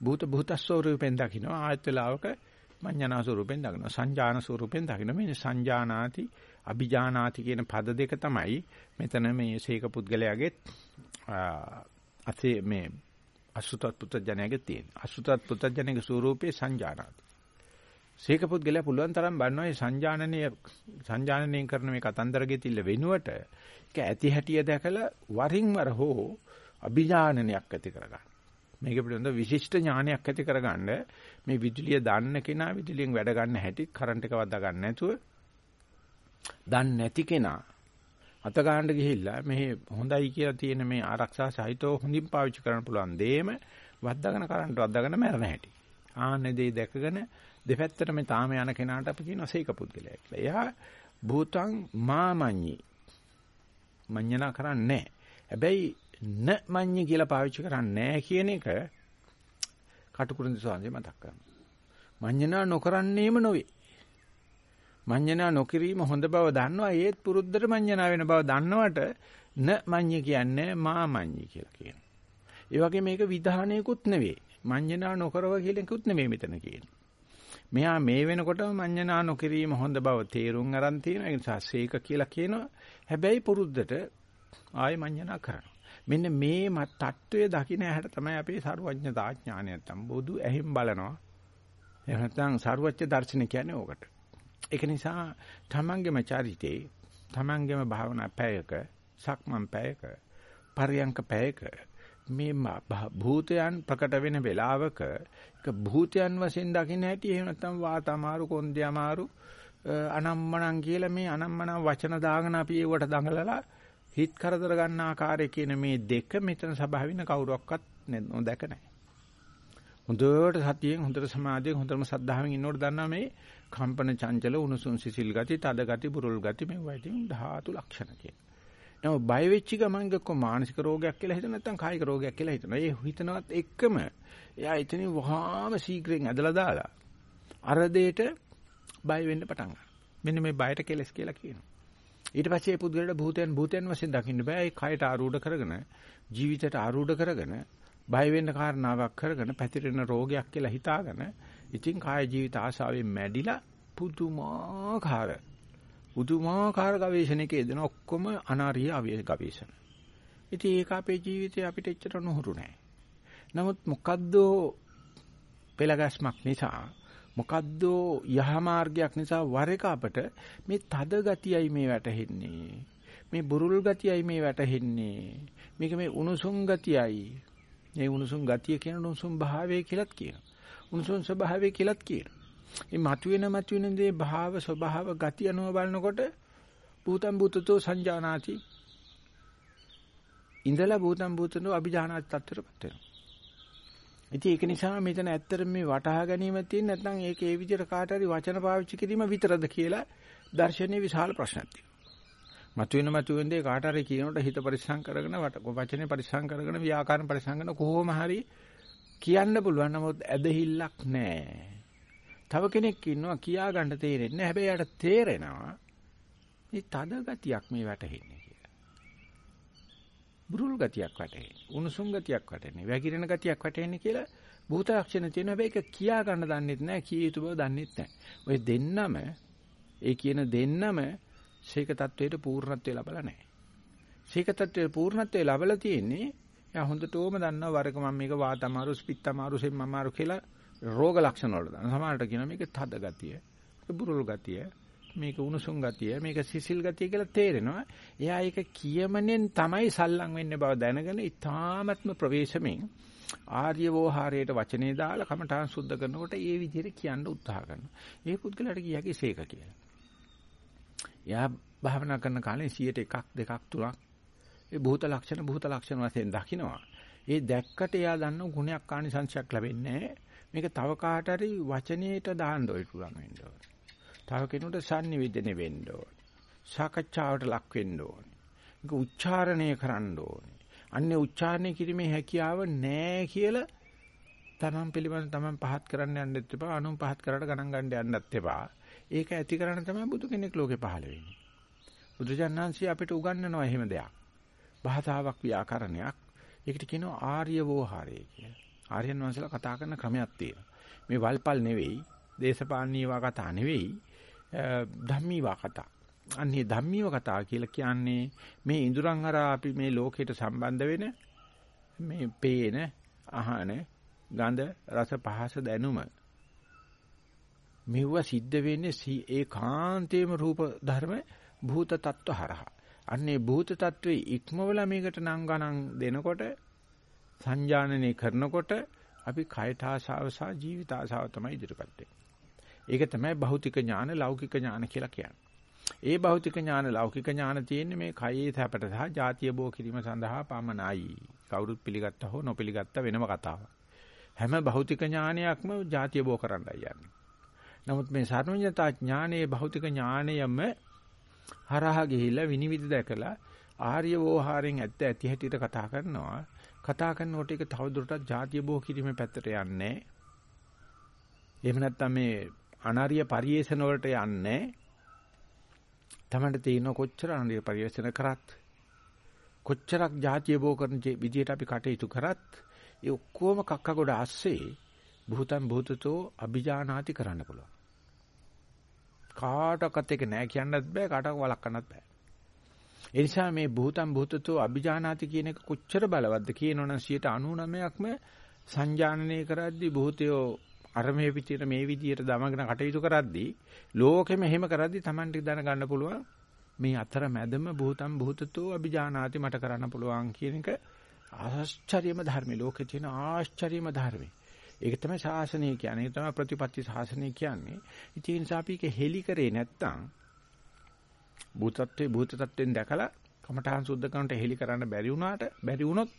භූත භූත ස්වරූපෙන් දකින්නවා. ආයත් වෙලාවක මඤ්ඤණා ස්වරූපෙන් දකිනවා. සංජාන ස්වරූපෙන් දකිනවා. මේ සංජානාති, අභිජානාති කියන පද දෙක තමයි මෙතන මේ සීක පුද්ගලයාගේ අතේ මේ අසුතත් පුත්‍රජනයාගේ තියෙන. අසුතත් පුත්‍රජනයාගේ ස්වරූපේ සංජානාති. සීක පුද්ගලයා පුළුවන් තරම් බannෝ මේ සංජානනීය සංජානනයෙන් කරන මේ කතන්දරගේ තිල්ල වෙනුවට ඒක ඇති හැටිය දැකලා වරින් වර හෝ අභිජානනයක් ඇති කරගන්න. මේක පිළිබඳව විශිෂ්ට ඥානයක් ඇති කරගන්න මේ විදුලිය දාන්න කෙනා විදුලියෙන් වැඩ ගන්න හැටි කරන්ට් එක වදා ගන්න නැතුව දන්නේ නැති කෙනා අත ගන්න ගිහිල්ලා මේ හොඳයි කියලා තියෙන මේ ආරක්ෂා සහිතව හොඳින් පාවිච්චි කරන්න පුළුවන් දේම වද්දාගෙන කරන්ට් වද්දාගෙන මැරෙන හැටි. ආන්නේ දේ දැකගෙන දෙපැත්තට මේ තාම යන කෙනාට අපි කියනවා සීක පුද්ගලයා කියලා. එයා භූතං මාමඤ්ඤි. මඤ්ඤණා කරන්නේ හැබැයි න මඤ්ඤි කියලා පාවිච්චි කරන්නේ නැහැ කියන එක කටුකුරුන්දි සෝන්දේ මතක් කරනවා. මඤ්ඤණා නොකරන්නේම නොවේ. මඤ්ඤණා නොකිරීම හොඳ බව දන්නවා ඒත් පුරුද්දට මඤ්ඤණා වෙන බව දන්නවට න මඤ්ඤ කියන්නේ මා මඤ්ඤි කියලා කියනවා. ඒ වගේ මේක විධානයකුත් නෙවෙයි. මඤ්ඤණා නොකරව කියලකුත් නෙවෙයි මෙතන කියන්නේ. මෙයා මේ වෙනකොටම මඤ්ඤණා නොකිරීම හොඳ බව තේරුම් අරන් තියෙනවා. ඒ නිසා සීක කියලා කියනවා. හැබැයි පුරුද්දට ආයෙ මඤ්ඤණා කරනවා. මෙන්න මේ තත්වයේ දකින්න ඇහැට තමයි අපේ සර්වඥතා ඥානය නැත්තම් බුදු ඇහිම් බලනවා. එහෙම නැත්නම් සර්වඥ දර්ශන කියන්නේ ඕකට. ඒක නිසා තමන්ගේම චරිතේ තමන්ගේම භාවනා පැයක සක්මන් පැයක පරියංක පැයක මේ භූතයන් ප්‍රකට වෙන වෙලාවක ඒක භූතයන් වශයෙන් දකින්න හැටි එහෙම නැත්නම් වාත අමාරු කොන්දේ අමාරු අනම්මනම් කියලා මේ අනම්මනම් වචන දාගෙන අපි ඒවට දඟලලා හිත කරදර ගන්න ආකාරය කියන මේ දෙක මෙතන සබාවින කවුරක්වත් නොදැක නැහැ. හොඳට සතියෙන් හොඳට සමාධියෙන් හොඳටම සද්ධාවෙන් ඉන්නකොට දන්නා මේ කම්පන චංචල උණුසුම් සිසිල් ගති, තද ගති, බුරුල් ගති මේවා ඉතින් ධාතු ලක්ෂණ කියන. නම බය වෙච්ච ගමන් එක්ක මානසික රෝගයක් කියලා හිතන නැත්නම් කායික රෝගයක් කියලා හිතනවා. ඒ හිතනවත් එක්කම එයා එතනින් වහාම ශීඝ්‍රයෙන් ඇදලා දාලා අර දෙයට බය වෙන්න පටන් ගන්නවා. මෙන්න මේ බයට කෙලස් කියලා කියනවා. ඊට පස්සේ මේ පුද්ගලයාට භූතයන් භූතයන් වශයෙන් දකින්න බෑ. ඒ කයට ආරූඪ කරගෙන ජීවිතයට ආරූඪ කරගෙන බය වෙන්න කාරණාවක් කරගෙන පැතිරෙන රෝගයක් කියලා හිතාගෙන ඉතින් කාය ජීවිත ආශාවෙන් මැඩිලා පුදුමාකාර පුදුමාකාර ගවේෂණයක යෙදෙන ඔක්කොම අනාරිය අවේශ ගවේෂණ. ඉතින් ඒක අපේ ජීවිතේ අපිට එච්චර නොහුරු නෑ. නමුත් මොකද්ද පෙළගැස්මක් නිසා මොකද්ද යහ මාර්ගයක් නිසා වර එක අපට මේ තද ගතියයි මේ වැටහෙන්නේ. මේ බුරුල් ගතියයි මේ වැටහෙන්නේ. මේක මේ උණුසුම් ගතියයි. මේ උණුසුම් ගතිය කියන උණුසුම් භාවය කියලාත් කියනවා. උණුසුම් ස්වභාවය කියලාත් කියනවා. මේ මතුවෙන මතුවෙන දේ භාව ස්වභාව ගති අනුව බලනකොට භූතම් භූතතෝ සංජානාති ඉඳලා භූතම් භූතනෝ අභිජානාති තත්ත්වයටපත් වෙනවා. ඉතින් ඒක නිසා මෙතන ඇත්තට මේ වටහා ගැනීම තියෙන නැත්නම් ඒක ඒ විදිහට කාට හරි වචන පාවිච්චි කිරීම විතරද කියලා දර්ශනීය විශාල ප්‍රශ්නයක් තියෙනවා. මතුවෙන මතුවෙන දේ කාට හරි කියනකොට හිත පරිස්සම් කරගෙන වචනේ පරිස්සම් කරගෙන ව්‍යාකරණ පරිස්සම් කරන කොහොම හරි කියන්න පුළුවන් නමුත් ඇදහිල්ලක් නැහැ. තව කෙනෙක් ඉන්නවා කියා ගන්න තේරෙන්නේ නැහැ. හැබැයි යාට තේරෙනවා මේ තද ගතියක් මේ වැටෙන්නේ කියලා. බුරුල් ගතියක් වැටෙන්නේ. උණුසුම් ගතියක් වැටෙන්නේ. වැగిරෙන ගතියක් වැටෙන්නේ කියලා භූත ලක්ෂණ තියෙනවා. හැබැයි ඒක කියා ගන්න දන්නෙත් නැහැ. කිය යුතු බව දන්නෙත් නැහැ. ඔය දෙන්නම ඒ කියන දෙන්නම ශේක තත්වයට පූර්ණත්වය ලැබලා නැහැ. ශේක තත්වයට පූර්ණත්වය ලැබලා තියෙන්නේ එයා හොඳටම දන්නවා වරක මම මේක වාත අමාරු, ස්පිත් අමාරු, සෙම් අමාරු කියලා රෝග ලක්ෂණ වල දාන. සමහරට කියනවා මේක තද ගතිය, බුරුල් ගතිය, මේක උණුසුම් ගතිය, මේක සිසිල් ගතිය කියලා තේරෙනවා. එයා ඒක කියමනෙන් තමයි සල්ලම් වෙන්නේ බව දැනගෙන ඊ타ත්ම ප්‍රවේශමෙන් ආර්ය වෝහාරයට වචනේ දාලා කමඨාන් සුද්ධ කරනකොට ඒ විදිහට කියන්න උත්සාහ කරනවා. ඒ පුද්ගලයාට කියකි සීක කියලා. එයා භාවනා කරන කාලේ 100ට 1ක් 2ක් 3ක් ඒ භූත ලක්ෂණ භූත ලක්ෂණ වශයෙන් දකිනවා. ඒ දැක්කට එයා දන්න ගුණයක් ආනිසංශයක් ලැබෙන්නේ නැහැ. මේක තව කාට හරි වචනේට දාන්න ඔය පුළුවන් වෙන්න ඕනේ. තව කෙනෙකුට sannivedana වෙන්න ඕනේ. සාකච්ඡාවට ලක් වෙන්න ඕනේ. මේක උච්චාරණය කරන්න ඕනේ. අන්නේ උච්චාරණය කිරීමේ හැකියාව නැහැ කියලා තමන් පිළිබඳ තමන් පහත් කරන්න යන්නත් එපා අනුන් පහත් කරලා ගණන් ගන්න යන්නත් එපා. ඒක ඇති කරන්න තමයි බුදු කෙනෙක් ලෝකේ පහළ වෙන්නේ. බුදුජානනාංශي අපිට උගන්වනවා එහෙම දෙයක්. භාෂාවක් ව්‍යාකරණයක්. ඒකට කියනවා ආර්ය වෝහාරය කියලා. ආර්යයන් වහන්සේලා කතා කරන ක්‍රමයක් තියෙනවා. මේ වල්පල් නෙවෙයි, දේශපාලනීයවා කතා නෙවෙයි, ධම්මීවා කතා. අන්නේ ධම්මීව කතා කියලා කියන්නේ මේ ඉඳුරන් හරහා අපි මේ ලෝකයට සම්බන්ධ වෙන මේ පේන, අහන, ගඳ, රස, පහස දැනුම මෙවුව සිද්ධ වෙන්නේ ඒකාන්තේම රූප ධර්ම භූත තත්ත්ව හරහා. අන්නේ භූත තත්ත්වේ ඉක්මවල මේකට නම් ගණන් දෙනකොට සංජානනය කරනකොට අපි කයට ආශාව සහ ජීවිත ආශාව තමයි ඉදිරිපත් වෙන්නේ. ඒක තමයි භෞතික ඥාන ලෞකික ඥාන කියලා කියන්නේ. ඒ භෞතික ඥාන ලෞකික ඥාන තියෙන්නේ මේ කයේ සැපට සහ ජාතිය බෝ කිරීම සඳහා පමණයි. කවුරුත් පිළිගත්තා හෝ නොපිළිගත්තා වෙනම කතාවක්. හැම භෞතික ඥානයක්ම ජාතිය බෝ කරන්නයි යන්නේ. නමුත් මේ සර්වඥතා ඥානයේ භෞතික ඥානයම හරහා ගිහිලා විනිවිද දැකලා ආර්ය වෝහාරයෙන් ඇත්ත ඇති හැටියට කතා කරනවා. කතා කරනකොට ඒක තවදුරටත් ජාතිය බෝ කිරීමේ පැත්තට යන්නේ. එහෙම නැත්නම් මේ අනාර්ය පරිේශන වලට යන්නේ. තමන්ට තේින කොච්චර අනාර්ය පරිේශන කරත් කොච්චරක් ಜಾතිය බෝ කරන විදියට අපි කටයුතු කරත් ඒ ඔක්කොම කක්ක ගොඩ ඇස්සේ භූතම් භූතතෝ අභිජානාති කරන්න පුළුවන්. කාටවත් එක නෑ කියන්නත් බෑ කාටවත් වළක්වන්නත් බෑ. ඒ නිසා මේ භූතම් භූතතෝ අභිජානාති කියන එක කොච්චර බලවත්ද කියනවනම් 99%ක්ම සංජානනය කරද්දී භූතයෝ අර මේ පිටියට මේ විදියට දමගෙන කටයුතු කරද්දී ලෝකෙම එහෙම කරද්දී Tamanට දැනගන්න පුළුවන් මේ අතර මැදම භූතම් භූතතෝ අභිජානාති මට කරන්න පුළුවන් කියන එක ආශ්චර්යම ධර්මයේ ලෝකේ තියෙන ආශ්චර්යම ධර්මයේ. ඒක තමයි ශාසනය කියන්නේ. ඒක තමයි ප්‍රතිපත්ති ශාසනය කියන්නේ. ඉතින් ඒ නිසා අපි ඒක හෙලි කරේ නැත්තම් භූතත්වයේ භූත තත්වෙන් දැකලා කමඨාන් සුද්ධ කරනට හෙලි කරන්න බැරි වුණාට බැරි වුණොත්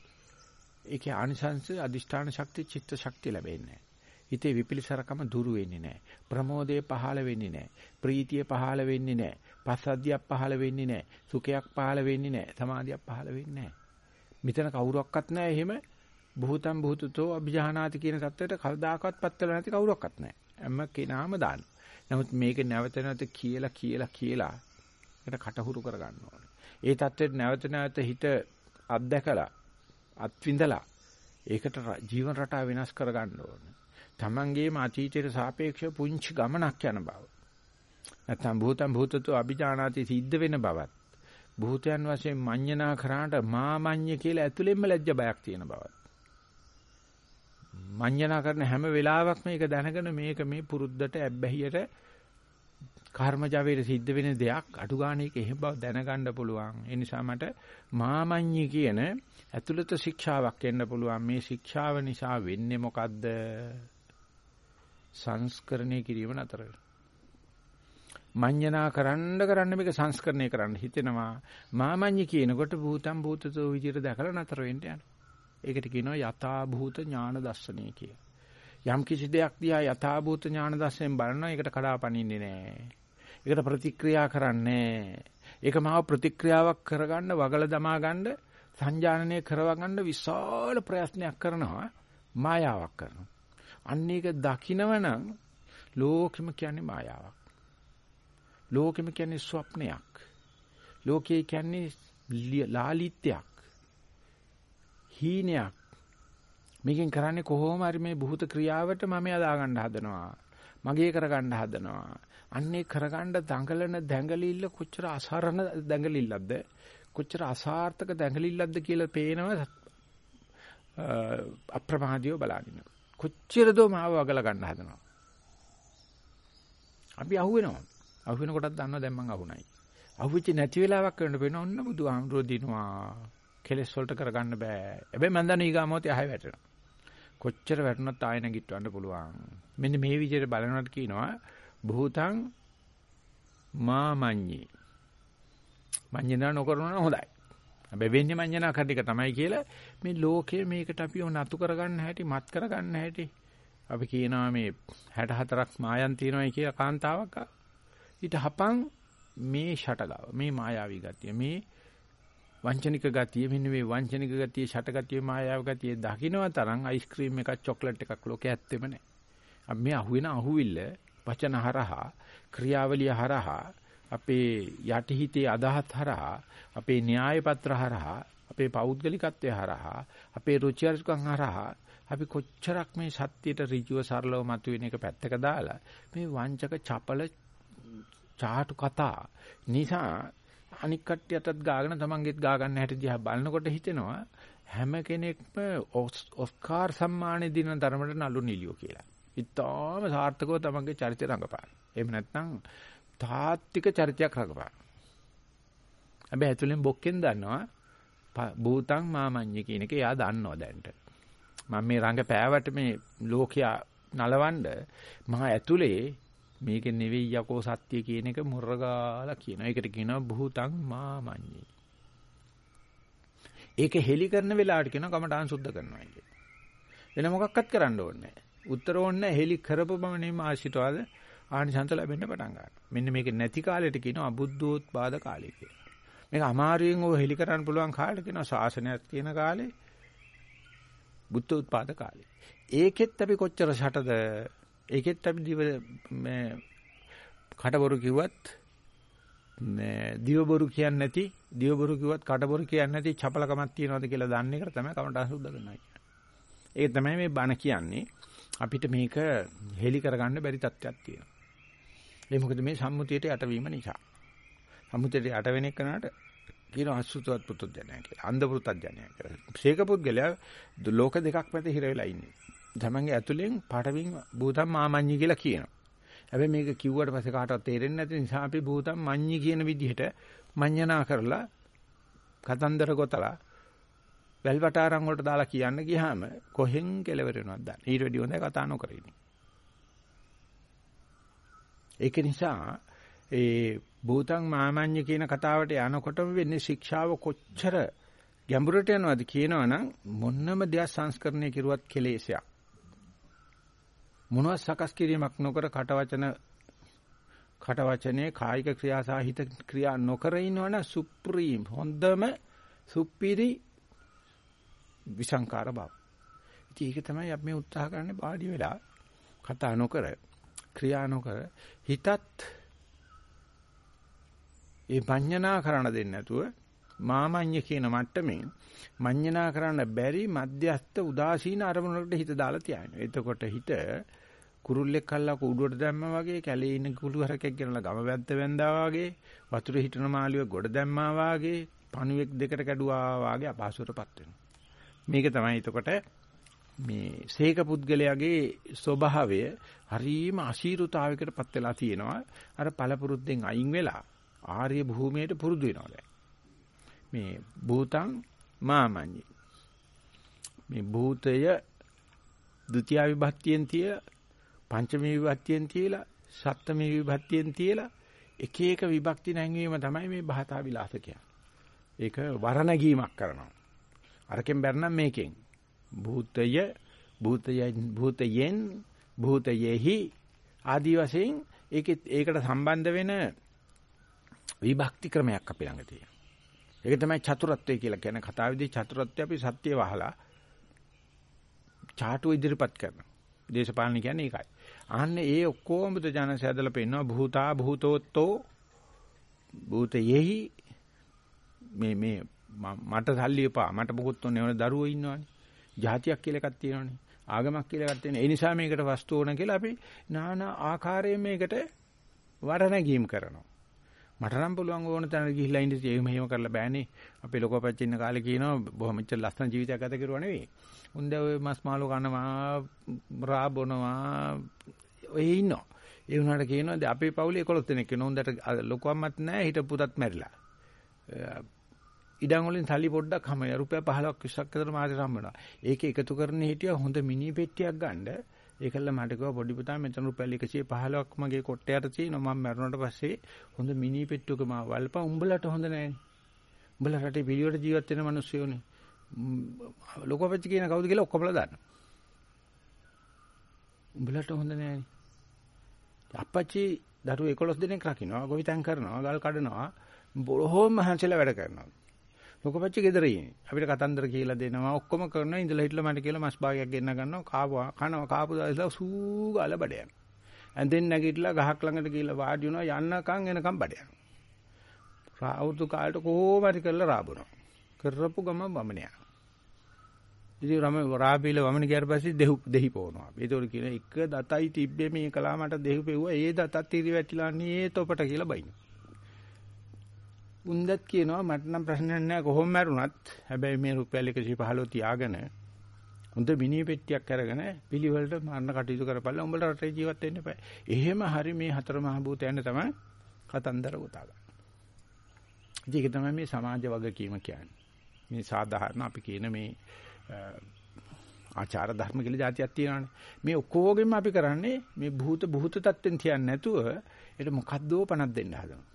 ඒකේ ආනිසංශ අදිෂ්ඨාන ශක්තිය චිත්ත ශක්තිය ලැබෙන්නේ නැහැ. හිතේ විපිලිසරකම දුරු වෙන්නේ නැහැ. ප්‍රමෝදය පහළ වෙන්නේ නැහැ. ප්‍රීතිය පහළ වෙන්නේ නැහැ. පස්සද්ධියක් පහළ වෙන්නේ නැහැ. සුඛයක් පහළ වෙන්නේ නැහැ. සමාධියක් පහළ වෙන්නේ නැහැ. මෙතන කවුරක්වත් නැහැ එහෙම භූතම් භූතතෝ අභිජානාති කියන தත්වයට කවදාකවත්පත් වෙලා නැති කවුරක්වත් නැහැ. හැම කෙනාම දාන්න. නමුත් මේක නැවත නැවත කියලා කියලා කියලා ඒකට කටහුරු කරගන්න ඕනේ. ඒ தත්වෙට නැවත නැවත හිත අත්දැකලා අත්විඳලා ඒකට ජීවන රටාව වෙනස් කරගන්න ඕනේ. Tamangeema අතීතයට සාපේක්ෂව පුංචි ගමනක් යන බව. නැත්නම් භූතම් භූතතෝ අභිජානාති සිද්ධ වෙන බවත්. භූතයන් වශයෙන් මඤ්ඤණා කරාට මාමඤ්ඤ කියලා ඇතුළෙන්ම ලැජ්ජ බයක් තියෙන බවත්. මඤ්ඤණා කරන හැම වෙලාවකම මේක දැනගෙන මේක මේ පුරුද්දට ඇබ්බැහියට කර්මජවයේ සිද්ධ වෙන දෙයක් අඩු ගානේක එහෙම බව දැනගන්න පුළුවන්. ඒ නිසා මට මාමඤ්ඤි කියන ඇතුළත ශික්ෂාවක් එන්න පුළුවන්. මේ ශික්ෂාව නිසා වෙන්නේ මොකද්ද? සංස්කරණය කිරීම නතර මඤ්ඤණා කරන්න කරන්න මේක සංස්කරණය කරන්න හිතෙනවා. මාමඤ්ඤි කියනකොට භූතම් භූතතෝ විදියට දැකලා නතර වෙන්න යනවා. ඒකට කියනවා යථා භූත ඥාන දර්ශනය කියලා. යම් කිසි දෙයක් දිහා යථා භූත ඥාන දර්ශනයෙන් බලනවා ඒකට කඩාපනින්නේ නැහැ. ඒකට ප්‍රතික්‍රියා කරන්නේ ඒක මාව ප්‍රතික්‍රියාවක් කරගන්න වගල දමා ගන්න සංජානනය කරවගන්න විශාල ප්‍රයත්නයක් කරනවා මායාවක් කරනවා. අන්න ඒක දකිනවනම් ලෝකෙම කියන්නේ මායාවක්. ලෝකෙම කියන්නේ ස්වප්නයක්. ලෝකේ කියන්නේ ලාලිත්‍යයක්. හීනයක්. මේකෙන් කරන්නේ කොහොම හරි මේ බුහුත ක්‍රියාවට මම යදා ගන්න හදනවා. මගේ කරගන්න හදනවා. අන්නේ කරගන්න දඟලන දැඟලිල්ල කොච්චර අසරණ දැඟලිල්ලක්ද කොච්චර අසාර්ථක දැඟලිල්ලක්ද කියලා පේනවා අප්‍රමාදීව බලනින්න. කොච්චරද මාව වගලා ගන්න හදනවා. අපි අහුවෙනවා. අහුවෙන කොටත් දන්නවා දැන් මං අහුණයි. අහුවෙච්ච නැති වෙලාවක් කරන්න වෙන ඔන්න බුදුහාමුදුරුවෝ දිනවා. කෙලස් වලට කරගන්න බෑ. හැබැයි මන් දන්න ඊගාමෝතේ ආයෙ වැටෙනවා. කොච්චර වැටුණත් ආයෙ නැගිටවන්න පුළුවන්. මෙන්න මේ විදිහට බලනකොට කියනවා භූතං මාමඤ්ඤි. මඤ්ඤනා නොකරනවා නම් හොඳයි. හැබැයි වෙන්නේ මඤ්ඤනා කරන එක තමයි කියලා මේ ලෝකයේ මේකට අපි නතු කරගන්න හැටි, මත් කරගන්න හැටි. අපි කියනවා මේ 64ක් මායන් තියෙනවායි කියලා කාන්තාවක්. ඊට හපන් මේ ෂටගව, මේ මායාවී ගතිය, මේ වංචනික ගතිය මෙන්න මේ වංචනික ගතිය ෂටගතිය මායාව ගතිය දකින්න තරම් අයිස්ක්‍රීම් එකක් චොක්ලට් එකක් ලෝකේ ඇත්තෙම නැහැ. අපි මේ අහුවෙන අහුවිල්ල වචන හරහා ක්‍රියාවලිය හරහා අපේ යටිහිතේ අදහත් හරහා අපේ න්‍යාය පත්‍ර හරහා අපේ පෞද්ගලිකත්වය හරහා අපේ රුචි අරුචිකම් හරහා අපි කොච්චරක් මේ සත්‍යයට ඍජුව සරලව මතුවෙන එක පැත්තක දාලා මේ වංචක චපල චාටු කතා නිසා අනික් කට්ටියටත් ගාගෙන තමන්ගෙත් ගා ගන්න හැටි දිහා බලනකොට හිතෙනවා හැම කෙනෙක්ම ඔස්කාර් සම්මානෙ දින ධර්මයට නළු නිලියෝ කියලා. ඉතාලම සාර්ථකව තමන්ගේ චරිතය රඟපාන. එහෙම නැත්නම් තාත්තික චරිතයක් රඟපාන. හැබැයි ඇතුලෙන් බොක්කෙන් දන්නවා භූතං මාමඤ්ඤ කියන එක එයා දන්නවා දැන්ට. මම මේ රඟ පෑවට මේ ලෝකයා නලවන්න මහා ඇතුලේ මේක නෙවෙයි යකෝ සත්‍ය කියන එක මුර්ගාලා කියනවා. ඒකට කියනවා භූතං මාමඤ්ඤි. ඒක හෙලි කරන වෙලාවට කියනවා කමඨාන් සුද්ධ කරනවා කියලා. වෙන මොකක්වත් කරන්න ඕනේ නැහැ. උත්තර ඕනේ හෙලි කරපබමණින්ම ආශිතවාද ආනිසංස ලැබෙන්න පටන් ගන්නවා. මෙන්න මේක නැති කාලෙට කියනවා අබුද්ධෝත්පාද කාලය කියලා. මේක අමාරුවෙන් ඔය හෙලි කරන්න පුළුවන් කාලෙට කියනවා ශාසනයක් තියෙන කාලේ බුද්ධ උත්පාද කාලේ. ඒකෙත් අපි කොච්චර ෂටද ඒකෙත් අපි දිව මේ කටබොරු කිව්වත් මේ දිවබොරු කියන්නේ නැති දිවබොරු කිව්වත් කටබොරු කියන්නේ නැති චපලකමක් තියනවාද කියලා දන්න එක තමයි කමට අසුද්ධ කරනවා කියන්නේ. ඒක තමයි මේ බණ කියන්නේ. අපිට මේක හෙලි කරගන්න බැරි තත්ත්වයක් තියෙනවා. ඒ මොකද මේ සම්මුතියට යටවීම නිසා. සම්මුතියට යට වෙන එකනට කියන අසුතවත් පුතුජනය කියලා. අන්ධ පුතුජනය කියලා. ශේක පුද්ගලයා ලෝක දෙකක් මැද හිර වෙලා ඉන්නේ. තමන්ගේ ඇතුලෙන් පාඨවින් භූතම් මාමඤ්ඤි කියලා කියනවා. හැබැයි මේක කිව්වට පස්සේ කාටවත් තේරෙන්නේ නැති නිසා අපි භූතම් මඤ්ඤි කියන විදිහට මඤ්ඤණා කරලා කතන්දර ගොතලා වැල්වටාරම් වලට දාලා කියන්න ගියාම කොහෙන් කෙලවර වෙනවද දන්නේ. ඊට වැඩි හොඳයි කතා නොකර ඉන්නේ. ඒක නිසා ඒ භූතං මාමඤ්ඤ කියන කතාවට යනකොටම වෙන්නේ ශික්ෂාව කොච්චර ගැඹුරට යනවද කියනවනම් මොන්නම දෙයක් සංස්කරණය කෙරුවත් කෙලෙසයක්. මොනවත් සකස් කිරීමක් නොකර කටවචන කටවචනේ කායික ක්‍රියා සාහිත ක්‍රියා නොකර ඉන්නවනම් සුප්‍රීම් හොඳම සුපිරි විසංකාර බව. ඉතින් ඒක තමයි අපි මේ උත්සාහ කරන්නේ පාඩි වෙලා කතා නොකර ක්‍රියා නොකර හිතත් ඒ පඤ්ඤනා කරන්න දෙන්නේ නැතුව මාමඤ්ඤ කියන මට්ටමින් මඤ්ඤනා කරන්න බැරි මධ්‍යස්ත උදාසීන අරමුණකට හිත දාලා තියාගෙන. එතකොට හිත කුරුල්ලෙක් අල්ලා කුඩුවට දැම්මා වගේ කැලේ ඉන්න කුළු හරකෙක් ගෙනලා ගම වැද්ද වැන්දා වගේ වතුරේ හිටන මාළුවෙක් ගොඩ දැම්මා වගේ පණුවෙක් දෙකට කැඩුවා වගේ අපහසුරපත් වෙනවා. මේක තමයි එතකොට මේ සීක පුද්ගලයාගේ ස්වභාවය හරීම අශීරුතාවයකට පත් වෙලා තියෙනවා. අර පළපුරුද්දෙන් අයින් වෙලා ආර්ය භූමියට පුරුදු වෙනවා දැන්. මේ භූතං මාමඤ්ඤි. මේ භූතය ဒုတိ ය විභක්තියෙන් තිය පංචමී විභක්තියෙන් තියලා සප්තමී විභක්තියෙන් තියලා එක එක විභක්ති නැංවීම තමයි මේ භාතා විලාස කියන්නේ. ඒක වරණගීමක් කරනවා. අරකින් බැරනම් මේකෙන් භූතය භූතයෙන් භූතයෙන් භූතයෙහි ආදි වශයෙන් ඒකෙත් ඒකට සම්බන්ධ වෙන විභක්ති ක්‍රමයක් අපි ළඟ තියෙනවා. ඒක තමයි චතුරත්වය කියලා කියන කතාවේදී චතුරත්වය අපි සත්‍ය වහලා චාටු ඉදිරිපත් කරනවා. දේශපාලන කියන්නේ ඒකයි. ආන්නේ ඒ ඔක්කොම බුදු ජානසය ඇදලා පෙන්නනවා භූතා භූතෝත්තෝ භූතයෙහි මේ මේ මට සල්ලි එපා මට මොකුත් ඕනේ ඕනේ දරුවෝ ඉන්නවනේ. ජාතියක් කියලා එකක් තියෙනවනේ. ආගමක් කියලා එකක් තියෙනවා. ඒ නිසා මේකට වස්තු ඕන කියලා අපි নানা ආකාරයෙන් මේකට වරණගීම් කරනවා. මට නම් පුළුවන් ඕන තැනට ගිහිල්ලා ඉඳි ඒ මෙහෙම කරලා බෑනේ. අපේ ලොකපච්චි ඉන්න කාලේ කියනවා බොහොම මෙච්චර ලස්සන ජීවිතයක් ගත කරුවා නෙවෙයි. උන්ද ඔය මස් මාළු කනවා, රා බොනවා, ඔය ඉන්නවා. ඒ වුණාට කියනවා දැන් අපේ පවුලේ 11 දෙනෙක් වෙනවා. උන්දට ලොකු අම්මත් නැහැ, හිට පුතත් මැරිලා. ඉඩම් වලින් සල්ලි පොඩ්ඩක් හැම රුපියල් 15ක් 20ක් විතර මාසෙට හම්බ වෙනවා. ඒක එකතු කරන්න හිටියා හොඳ මිනි පෙට්ටියක් ගන්න. ඒකල්ල මට කිව්වා පොඩි පුතා මෙතන රුපියල් 115ක් මගේ කොට්ටයට තියෙනවා මම මැරුණාට පස්සේ හොඳ මිනි පෙට්ටුවක මම වල්පා උඹලට හොඳ නැහැ. උඹලා රටේ පිළිවෙලට ජීවත් වෙන මිනිස්සුයෝනේ. ලොකපච්චි කියන කවුද කියලා ඔක්කොමලා දන්නවා. උඹලට හොඳ නැහැ. අපච්චි දරුවෝ 11 දෙනෙක් රකින්නවා, ගොවිතැන් කරනවා, ගල් කඩනවා, බොහෝම මහන්සිලා වැඩ කරනවා. ලොකපච්චි ගෙදර ඉන්නේ. අපිට කතන්දර කියලා දෙනවා. ඔක්කොම කරනවා. ඉඳලා හිටලා මට කියලා මස් භාගයක් ගෙන්න ගන්නවා. කාපුවා. කනවා. කාපු දාලා සූ ගාලා බඩ යනවා. ඇඳෙන් නැගිටලා ගහක් ළඟට ගිහලා වාඩි වෙනවා. යන්නකම් එනකම් බඩ යනවා. අවුරුදු කාලේට කොහොම හරි කරලා රාබනවා. කරපු ගම වමන යනවා. ඉතින් රම රාබීල වමන ගියාට පස්සේ දෙහු දෙහි පොවනවා. ඒතකොට කියන එක දතයි තිබ්බේ මේ කලා මට දෙහු පෙව්වා. ඒ දතත් ඉරි වැටිලා නේ තොපට කියලා බයිනවා. උන්දත් කියනවා මට නම් ප්‍රශ්නයක් නැහැ කොහොම මැරුණත් හැබැයි මේ රුපියල් 115 තියාගෙන හොඳ මිනි පෙට්ටියක් අරගෙන පිළිවෙලට මරණ කටයුතු කරපළා උඹට රටේ ජීවත් වෙන්න එපා. එහෙම හරි මේ හතර මහ භූතයන් තමයි කතන්දර ගොතා ගන්න. ඒක තමයි මේ සමාජ වගකීම කියන්නේ. මේ සාධාරණ අපි කියන මේ ආචාර ධර්ම කියලා જાතියක් තියෙනවානේ. මේ ඔක්කොගෙම අපි කරන්නේ මේ භූත භූත තත්ත්වෙන් තියන්නේ නැතුව ඒකට මොකද්දෝ පණක් දෙන්න හදනවා.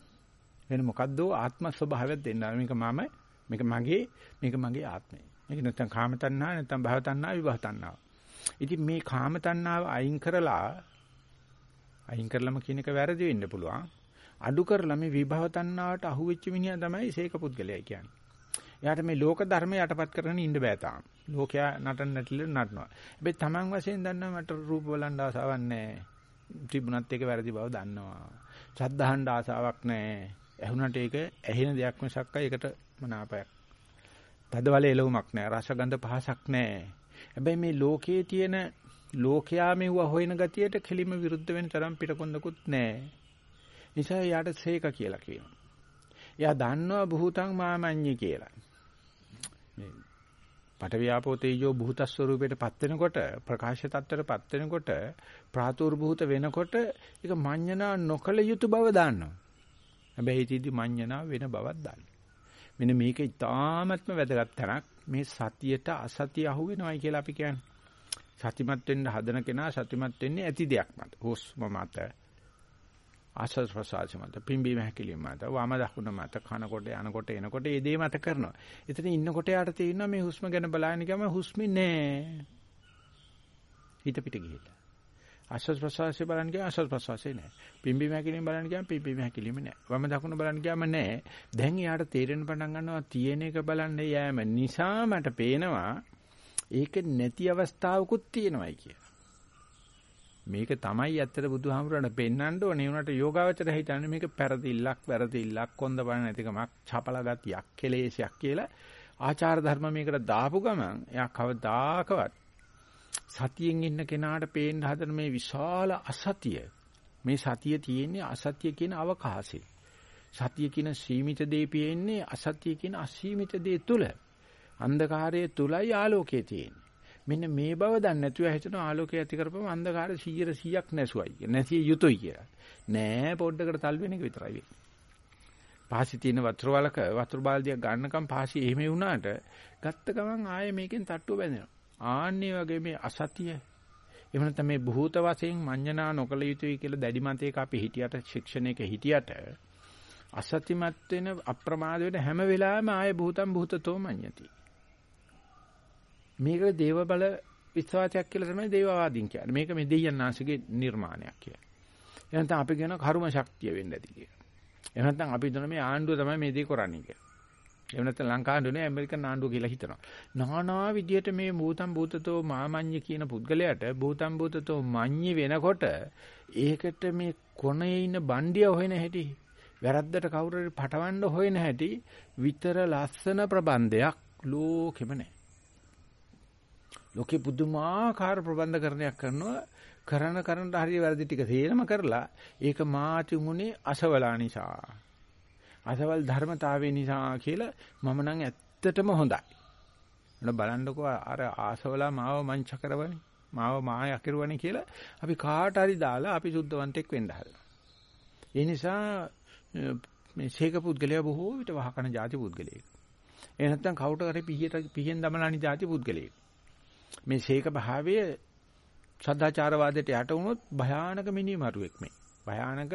වෙන මොකද්ද ආත්ම ස්වභාවයක් දෙන්න. මේක මම, මේක මගේ, මේක මගේ ආත්මය. මේක නැත්තම් කාම තණ්හා නැත්තම් භව තණ්හා විභව තණ්හා. ඉතින් මේ කාම තණ්හාව අයින් කරලා අයින් කරලම කියන එක වැරදි වෙන්න පුළුවන්. අඩු කරලා මේ විභව තණ්හාවට අහුවෙච්ච මිනිහා තමයි සීක පුද්ගලයා කියන්නේ. එයාට මේ ලෝක ධර්මය යටපත් කරගෙන ඉන්න බෑ තාම. ලෝකයා නටන නැටිල නටනවා. හැබැයි Taman වශයෙන් දන්නවා මට රූප බලන්න ආසාවක් නැහැ. ත්‍රිබුණත් එක වැරදි බව දන්නවා. ශබ්දහඬ ආසාවක් නැහැ. ඇහුණට ඒක ඇහෙන දෙයක් මිසක් ඒකට මනාපයක්. තදවල එළවුමක් නැහැ. රස ගඳ පහසක් නැහැ. හැබැයි මේ ලෝකයේ තියෙන ලෝකයා මෙව්ව හොයන ගතියට කෙලිම විරුද්ධ වෙන තරම් පිටකොන්දකුත් නැහැ. නිසා යාට සේක කියලා කියනවා. එයා දන්නවා බුතං මාමඤ්ඤි කියලා. මේ පටවියාපෝ තේජෝ බුත ස්වරූපයට පත් වෙනකොට ප්‍රකාශ tattර පත් වෙනකොට ප්‍රාතුර්භූත වෙනකොට ඒක මඤ්ඤණා නොකල යුතු බව දන්නවා. හැබැයි ඉතින්දි මඤ්ඤණා වෙන බවක් දන්නවා. මෙන්න මේක ඉතාමත්ම වැදගත් තැනක්. මේ සතියට අසතිය අහු වෙනවයි කියලා අපි කියන්නේ. සතිමත් වෙන්න හදන කෙනා සතිමත් වෙන්නේ ඇති දෙයක් මත. හුස්ම මත. ආස්වාද ප්‍රසආස මත. පිම්බීම හැකිලිම මත. වම දකුණ මත. කනකොට යනකොට එනකොට ඒ දේ මත කරනවා. එතන ඉන්නකොට යාට තේරෙනවා මේ හුස්ම ගැන බලන්න ගියාම හුස්මේ නෑ. හිත පිට ගිහිල්ලා. ආස්වාද ප්‍රසආසය බලන්න ගියාම ආස්වාද ප්‍රසආසය නෑ. පිම්බීම හැකිලිම බලන්න ගියාම පිම්බීම හැකිලිම නෑ. වම දකුණ බලන්න ගියාම නෑ. දැන් යාට තේරෙන්න පටන් ගන්නවා තියෙන එක බලන්න යෑම නිසා මට පේනවා ඒක නැති අවස්ථාවකුත් තියෙනවායි කිය. මේක තමයි ඇත්තට බුදුහාමුදුරණ පෙන්වන්න ඕනේ. උනට යෝගාවචර හිතන්නේ මේක පෙරදිල්ලක්, වැරදිල්ලක්, කොන්ද බණ නැතිකමක්, චපල ගතියක්, කෙලේශයක් කියලා ආචාර ධර්ම මේකට දාපු ගමන් එයා කවදාකවත් සතියෙන් ඉන්න කෙනාට පේන්න හදන මේ විශාල අසතිය මේ සතිය තියෙන්නේ අසතිය කියන අවකාශේ. සතිය කියන සීමිත දේ පියෙන්නේ අසතිය කියන අසීමිත දේ තුල. අන්ධකාරයේ තුලයි ආලෝකයේ තියෙන්නේ. මෙන්න මේ බව දන්නේ නැතුව හිතන ආලෝකය ඇති කරපම අන්ධකාරය 100 100ක් නැසුවයි. නැසිය යුතුයි කියලා. නෑ පොඩ්ඩකට තල් වෙන එක විතරයි වෙන්නේ. පාසි තියෙන වතුර වලක වතුර බාල්දියක් ගන්නකම් පාසි එහෙම වුණාට ගත්ත ගමන් ආයේ මේකෙන් තට්ටුව බැඳෙනවා. ආන්නේ වගේ මේ අසතිය එහෙම නැත්නම් මේ භූත වශයෙන් මඤ්ඤණා නොකල යුතුයි කියලා දැඩි මතයක අපි හිටියට ශික්ෂණයක හිටියට අසතිමත් වෙන අප්‍රමාද වෙන හැම වෙලාවෙම ආයේ භූතම් භූතතෝ මඤ්ඤති. මේක දේව බල විශ්වාසයක් කියලා තමයි දේවවාදීන් කියන්නේ. මේක මේ දෙයයන් ආශිගේ නිර්මාණයක් කියලා. එහෙනම් අපි කියන කර්ම ශක්තිය වෙන්න ඇති කියලා. එහෙම නැත්නම් අපි හිතන මේ ආණ්ඩුව තමයි මේ දේ කරන්නේ කියලා. එහෙම නැත්නම් ලංකා ආණ්ඩුව නේ ඇමරිකන් ආණ්ඩුව කියලා හිතනවා. නානා විදියට මේ භූතම් භූතතෝ මාමඤ්ඤ කියන පුද්ගලයාට භූතම් භූතතෝ මඤ්ඤි වෙනකොට ඒකට මේ කොනේ ඉන්න බණ්ඩිය හොයන හැටි වැරද්දට කවුරු හරි පටවන්න හොයන හැටි විතර ලස්සන ප්‍රබන්ධයක් ලෝකෙම නැහැ. ලෝකේ පුදුමාකාර ප්‍රබන්ධකරණයක් කරනවා කරන කරන හරිය වැරදි ටික තේරම කරලා ඒක මාතුමුනේ අසවලා නිසා. අසවල් ධර්මතාවය නිසා කියලා මම නම් ඇත්තටම හොඳයි. එන බලන්නකෝ අර ආසවලා මාව මංච කරවනේ. මාව මාය අකිරුවනේ කියලා අපි කාට හරි දාලා අපි සුද්ධවන්තෙක් වෙන්න හදනවා. ඒ නිසා මේ ශේක පුද්ගලයා බොහෝ විට වහකන ಜಾති පුද්ගලයෙක්. ඒ නැත්තම් කවුට කරේ පිහියට පිහෙන් දමලානි ಜಾති පුද්ගලයෙක්. මේ ශේක භාවය සදාචාරවාදයට යට වුණොත් භයානක මිනිමරුවෙක් මේ. භයානක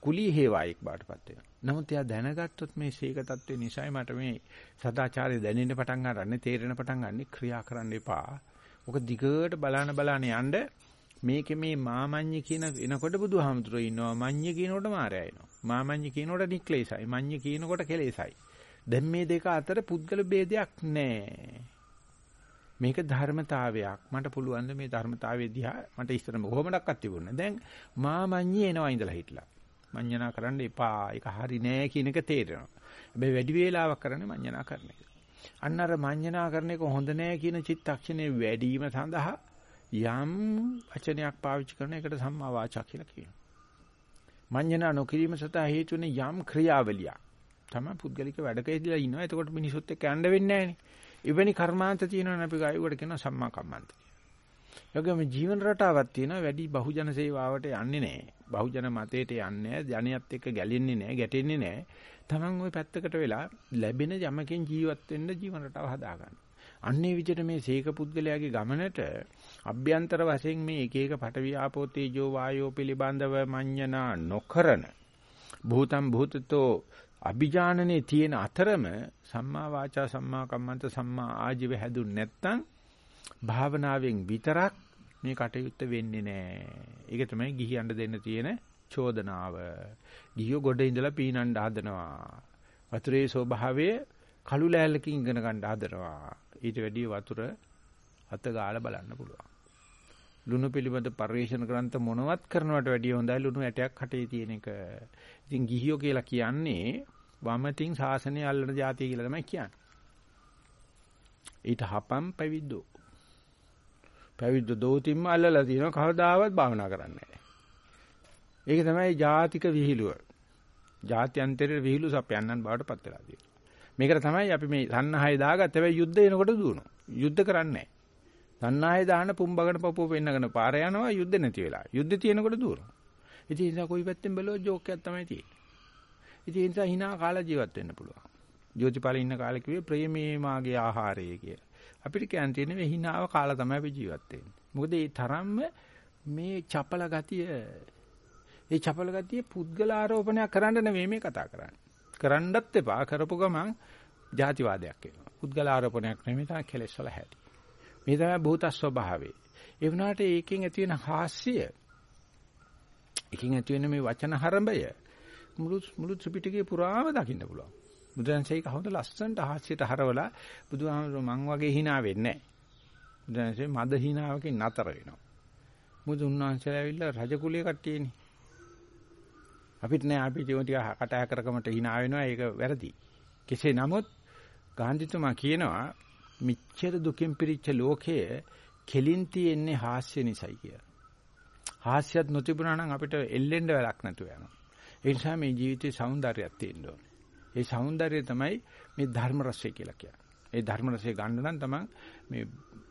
කුලී හේවායෙක් බාටපත් වෙනවා. නමුත් එයා දැනගත්තොත් මේ ශීක தත්ත්වේ නිසයි මට මේ සදාචාරය දැනෙන්න පටන් ගන්නන්නේ තේරෙන පටන් ගන්න ක්‍රියා කරන්න එපා. ඔක දිගට බලන බලන යන්න මේකේ මේ මාමඤ්ඤ කියන එනකොට බුදුහාමුදුරුවෝ ඉන්නවා මඤ්ඤ කියනකොට මාරය එනවා. මාමඤ්ඤ කියනකොට නික්ලේශයි. මඤ්ඤ කියනකොට කෙලේශයි. දැන් මේ දෙක අතර පුද්ගල ભેදයක් නැහැ. මේක ධර්මතාවයක්. මට පුළුවන් මේ ධර්මතාවය දිහා මට ඉස්සර බොහොමඩක්වත් තිබුණා. දැන් මාමඤ්ඤ එනවා ඉඳලා හිටලා. මඤ්ඤණා කරන්න එපා. ඒක හරි නෑ කියන එක තේරෙනවා. හැබැයි වැඩි වේලාවක් කරන්නේ මඤ්ඤණා කරන එක. අන්න අර මඤ්ඤණා කරන එක හොඳ නෑ කියන චිත්තක්ෂණේ වැඩිම සඳහා යම් වචනයක් පාවිච්චි කරන එකට සම්මා වාචා කියලා කියනවා. මඤ්ඤණා නොකිරීම සතා හේතුනේ යම් ක්‍රියාවලියක්. තමයි පුද්ගලික වැඩකේදීලා ඉන්නවා. එතකොට මිනිසුත් එක්ක යන්න වෙන්නේ නෑනේ. එවැනි කර්මාන්ත තියෙනවනේ අපි ගායුවට කියනවා සම්මා කම්මන්ත. යෝගම ජීවන රටාවක් තියෙනවා වැඩි බහුජන සේවාවට යන්නේ නැහැ. බහුජන මතයට යන්නේ නැහැ. ජනියත් එක්ක ගැලෙන්නේ නැහැ, ගැටෙන්නේ නැහැ. Taman ওই පැත්තකට වෙලා ලැබෙන යමකින් ජීවත් වෙන්න ජීවන රටාව හදාගන්න. අන්නේ විදිහට මේ සීක පුද්ගලයාගේ ගමනට අභ්‍යන්තර වශයෙන් මේ එක එක පටවි ආපෝ තේජෝ වායෝ පිළිබඳව මඤ්ඤණා නොකරන භූතම් භූතතෝ අභිජානනේ තියෙන අතරම සම්මා වාචා සම්මා කම්මන්ත සම්මා ආජීව හැදුන් නැත්තම් භාවනාවෙන් විතරක් මේ කටයුත්ත වෙන්නේ නැහැ. ඒක තමයි ගිහියන්ට දෙන්න තියෙන චෝදනාව. ගිහියෝ ගොඩ ඉඳලා පීනන්න හදනවා. වතුරේ ස්වභාවය කළු ලෑල්ලකින් ඉගෙන ගන්න හදනවා. ඊට වැඩිය වතුර අත ගාලා බලන්න පුළුවන්. ලුණු පිළිබඳ පරිශන ග්‍රන්ථ මොනවත් කරනවට වැඩිය හොඳයි ලුණු ඇටයක් කටේ තියෙන එක. ඉතින් ගිහියෝ කියලා කියන්නේ වමතින් සාසනය අල්ලන જાතිය කියලා තමයි කියන්නේ. ඊට හපම් පැවිද්දෝ. පැවිද්ද දෝතිම්ම අල්ලලා තියෙනවා කවදාවත් භාවනා කරන්නේ නැහැ. ඒක තමයි ජාතික විහිළුව. ජාත්‍යන්තරයේ විහිළු සපයන්නන් බවට පත් වෙලා තියෙනවා. මේකට තමයි අපි මේ සන්නහය දාගත්ත හැබැයි යුද්ධ එනකොට දුවනවා. යුද්ධ කරන්නේ නැහැ. සන්නහය දාන පුම්බගෙන පපුව පෙන්නගෙන පාර යනවා යුද්ධ නැති වෙලා. යුද්ධ තියෙනකොට දුවනවා. ඉතින් ඒ නිසා කොයි පැත්තෙන් බැලුවොත් ජෝක් එකක් තමයි තියෙන්නේ. ඉතින් ඒ නිසා hina කාලා ජීවත් වෙන්න පුළුවන්. ජෝතිපාලේ ඉන්න කාලේ කිව්වේ ප්‍රේමේ මාගේ ආහාරය කියලා. අපිට කියන්න තියෙන්නේ මේ hinaව කාලා තමයි අපි ජීවත් වෙන්නේ. මොකද ඒ තරම්ම මේ චපල ගතිය ඒ චපල ගතිය පුද්ගල ආරෝපණයක් කරන්න නෙවෙයි මේ කතා කරන්නේ. කරන්නත් එපා කරපු ගමන් ಜಾතිවාදයක් එනවා. පුද්ගල ආරෝපණයක් නෙමෙයි තමයි කෙලෙස් වල හැටි. මේ තමයි භූත ස්වභාවය. ඒ වුණාට ඒකෙන් ඇති වෙන හාස්‍ය එකකින් ඇති වෙන මේ වචන හරඹය මුළු මුළු ත්‍රිපිටකේ පුරාම දකින්න පුළුවන්. බුදුරජාණන්සේ කවුද ලස්සනට හාස්‍යයට හරවලා බුදුහාමුදුරුවෝ මං වගේ hina වෙන්නේ නැහැ. බුදුරජාණන්සේ මද hinaවකින් නතර වෙනවා. මුදු උන්වහන්සේලා ඇවිල්ලා රජ කුලිය කට්ටියනේ. අපිට නෑ අපි ජීවිත ටික කටහ කරකමට hina වෙනවා ඒක වැරදි. කෙසේ නමුත් ගාන්ධිතුමා කියනවා මිච්ඡර දුකින් පිරිච්ච ලෝකයේ කෙලින් තියෙන්නේ හාස්‍ය නිසයි කියලා. හාස්‍යත් නොතිබුණා නම් අපිට එල්ලෙන්න වැඩක් නැතුව යනවා. ඒ නිසා මේ ජීවිතේ సౌందර්යයක් තියෙන්න ඕනේ. ඒ సౌందර්යය තමයි මේ ධර්ම රසය කියලා කියන්නේ. ඒ ධර්ම රසය ගන්න නම් තමන් මේ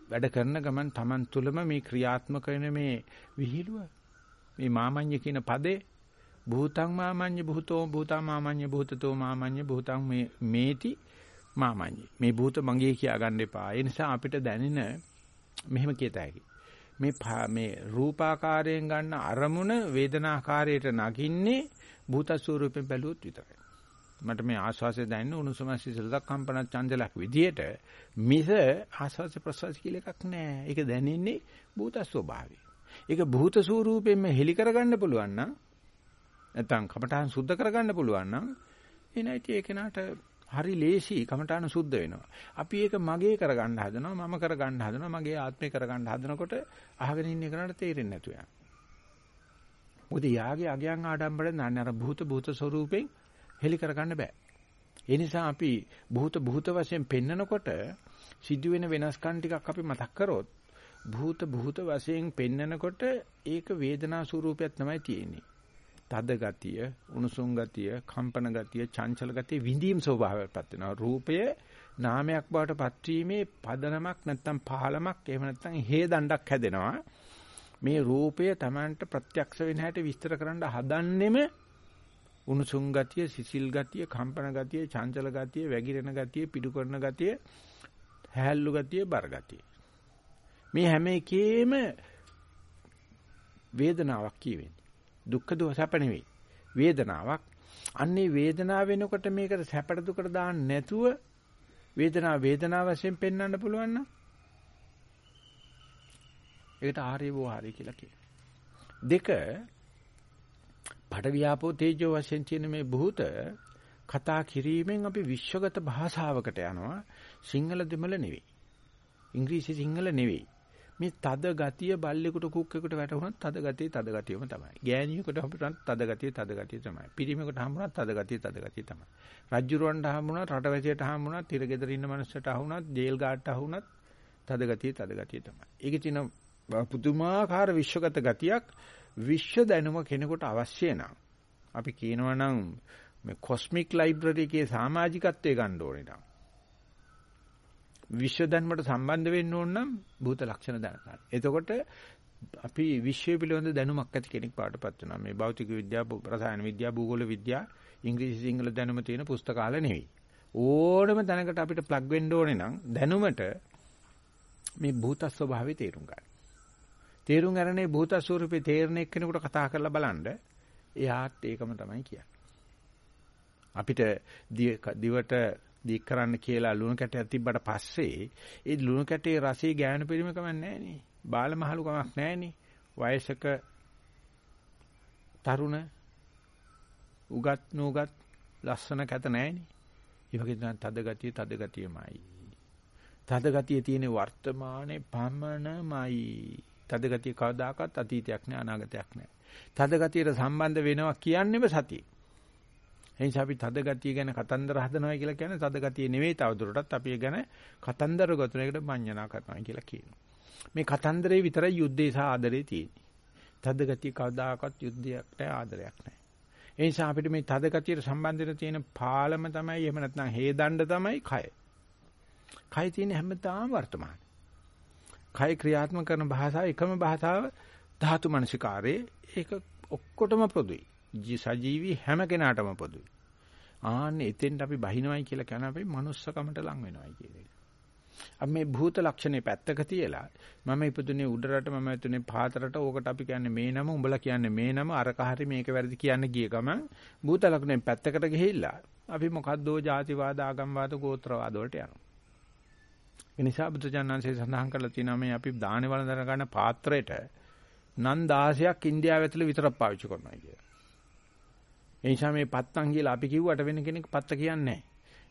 වැඩ කරන ගමන් තමන් තුළම මේ ක්‍රියාත්මක වෙන මේ විහිළුව මේ මාමඤ්ඤ කියන පදේ භූතං මාමඤ්ඤ භූතෝ භූතා මාමඤ්ඤ භූතතෝ මාමඤ්ඤ භූතං මේ මේති මාමඤ්ඤ මේ භූත මගේ කියා ගන්න එපා. ඒ නිසා අපිට දැනෙන මෙහෙම කියත හැකියි. මේ මේ රූපාකාරයෙන් ගන්න අරමුණ වේදනාකාරයට නගින්නේ භූත ස්වරූපයෙන් බැලුවොත් විතරයි. මට මේ ආස්වාසය දැනෙන උණුසුම සිසිලක් කම්පන චංචලක් විදියට මිස ආස්වාස ප්‍රසවාස කියලා එකක් නැහැ. ඒක දැනෙන්නේ භූත ස්වභාවය. ඒක භූත ස්වරූපයෙන්ම හෙලි කරගන්න පුළුවන් නම් නැත්නම් කමඨාන් සුද්ධ කරගන්න පුළුවන් නම් එනයිටි ඒක නට හරි ලේසි කමඨාන සුද්ධ වෙනවා. අපි ඒක මගේ කරගන්න හදනවා මම කරගන්න හදනවා මගේ ආත්මේ කරගන්න හදනකොට අහගෙන ඉන්න කෙනාට තේරෙන්නේ නැතු යනවා. මොකද යාගේ අගයන් ආඩම්බරෙන් නැන්නේ අර භූත භූත ස්වරූපෙන් හෙලි කරගන්න බෑ. ඒ නිසා අපි භූත භූත වශයෙන් පෙන්නකොට සිදුවෙන වෙනස්කම් ටිකක් අපි මතක් කරොත් භූත භූත වශයෙන් පෙන්නකොට ඒක වේදනා ස්වරූපයක් තමයි තියෙන්නේ. තද ගතිය, උණුසුම් ගතිය, කම්පන ගතිය, චංචල ගතිය විඳීම් ස්වභාවයටපත් වෙනවා. රූපය නාමයක් බවට පත්වීමේ පදනමක් නැත්තම් පහලමක් එහෙම නැත්තම් හේදණ්ඩක් හැදෙනවා. මේ රූපය Tamanට ප්‍රත්‍යක්ෂ වෙන හැටි විස්තර කරන්න හදන්නෙම උණුසුම් ගතිය, සිසිල් ගතිය, කම්පන ගතිය, චංචල ගතිය, වැగిරෙන ගතිය, පිටු කරන ගතිය, හැල්ලු ගතිය, බර ගතිය. මේ හැම එකේම වේදනාවක් කියවෙන්නේ. දුක්ඛ දෝ සැප නෙවෙයි. වේදනාවක්. අන්නේ වේදනාව වෙනකොට මේකට සැපට දුකට දාන්න නැතුව වේදනාව වේදනාව වශයෙන් පෙන්වන්න පුළුවන් නම් ඒකට ආර්ය වෝහාරය කියලා කියනවා. දෙක පඩවියාපෝ තේජෝ වශයෙන් තියෙන මේ භූත කතා කිරීමෙන් අපි විශ්වගත භාෂාවකට යනවා. සිංහල දෙමළ නෙවෙයි. ඉංග්‍රීසි සිංහල නෙවෙයි. මේ තද ගතිය බල්ලෙකුට කුක්කෙකුට වැටුණත් තද ගතිය තද ගතියම තමයි. ගෑණියෙකුට හම්බුනත් තද ගතිය තද ගතිය තමයි. පිරිමියෙකුට හම්බුනත් තද ගතිය තද ගතිය තමයි. රජ්ජුරවන්ට හම්බුනත් රටවැසියට හම්බුනත් තිරගෙදර ඉන්න මනුස්සයට අහුනත් ජේල් ගාඩට අහුනත් තද ගතිය තද ගතිය තමයි. ඒකේ තියෙන පුදුමාකාර විශ්වගත ගතියක් විශ්ව දැනුම කෙනෙකුට අවශ්‍ය නම් අපි කියනවා නම් මේ කොස්මික් ලයිබ්‍රරි එකේ සමාජිකත්වයේ ගන්න ඕනේ නම් විශ්ව ධර්මයට සම්බන්ධ වෙන්න ඕන නම් භූත ලක්ෂණ දැනගන්න. එතකොට අපි විශ්වය පිළිබඳ දැනුමක් ඇති කෙනෙක් පාටපත් වෙනවා. මේ භෞතික විද්‍යාව, රසායන විද්‍යාව, භූගෝල විද්‍යාව, ඉංග්‍රීසි සිංහල දැනුම තියෙන පුස්තකාල නෙවෙයි. ඕනම තැනකට අපිට ප්ලග් වෙන්න ඕනේ නම් දැනුමට මේ භූත ස්වභාවය තේරුම් ගන්න. තේරුම් ගන්නනේ භූත ස්වරූපේ තේරෙන එක්කෙනෙකුට කතා කරලා බලන්න එයාත් ඒකම තමයි කියන්නේ. අපිට දිවට දික් කරන්න කියලා ලුණු කැටයක් තිබ්බට පස්සේ ඒ ලුණු කැටේ රසයේ ගෑනු පිළිම කමක් නැහැ නේ. බාල මහලු කමක් නැහැ නේ. වයසක තරුණ උගත් නුගත් ලස්සන කැත නැහැ නේ. ඒ වගේ තමයි තද ගතිය තද ගතියමයි. තද ගතිය තියෙන වර්තමානයේ පමණමයි. තද ගතිය කවදාකවත් අතීතයක් නෑ අනාගතයක් නෑ. තද ගතියට සම්බන්ධ වෙනවා කියන්නේම සතියේ. එනිසා අපි තද ගතිය ගැන කතන්දර හදනවා කියලා කියන්නේ තද ගතිය නෙවෙයි තවදුරටත් අපි ඒ ගැන කතන්දර ගොතන එකට මඤ්ඤණා කරනවා කියලා කියනවා. මේ කතන්දරේ විතරයි යුද්ධේ සහ ආදරේ තියෙන්නේ. තද ගතිය කවදාකවත් යුද්ධයක් නැහැ ආදරයක් නැහැ. ඒ නිසා අපිට මේ තද ගතියට සම්බන්ධ තියෙන පාලම තමයි එහෙම නැත්නම් හේදණ්ඩ තමයි කය. කය තියෙන හැමදාම වර්තමාන. කය ක්‍රියාත්මක කරන භාෂාව එකම භාෂාව ධාතු මනසිකාරේ ඒක ඔක්කොටම පොදුයි. සජීවී හැම කෙනාටම පොදුයි. ආන්නේ එතෙන්ට අපි බහිනවයි කියලා කියන අපි manussකමට ලං වෙනවයි කියන එක. අපි මේ භූත ලක්ෂණේ පැත්තක තියලා මම ඉපදුනේ උඩරට මම ඉපදුනේ පාතරට ඕකට අපි කියන්නේ මේ නම උඹලා කියන්නේ මේ නම අරක හරි මේක වැරදි කියන්න ගිය ගමන් භූත ලක්ෂණේ පැත්තකට ගිහිල්ලා අපි මොකද්දෝ ಜಾතිවාද ආගම්වාද ගෝත්‍රවාද වලට යනවා. ඒ නිසා බුදුජානන්සේ සඳහන් කරලා තියෙනවා මේ අපි දානේ වළඳන ගන්න පාත්‍රයට නන් 16ක් ඉන්දියාව ඇතුළේ විතරක් පාවිච්චි කරනවා කියලා. ඒ නිසා මේ පත්තන් කියලා අපි කිව්වට වෙන කෙනෙක් පත්ත කියන්නේ නැහැ.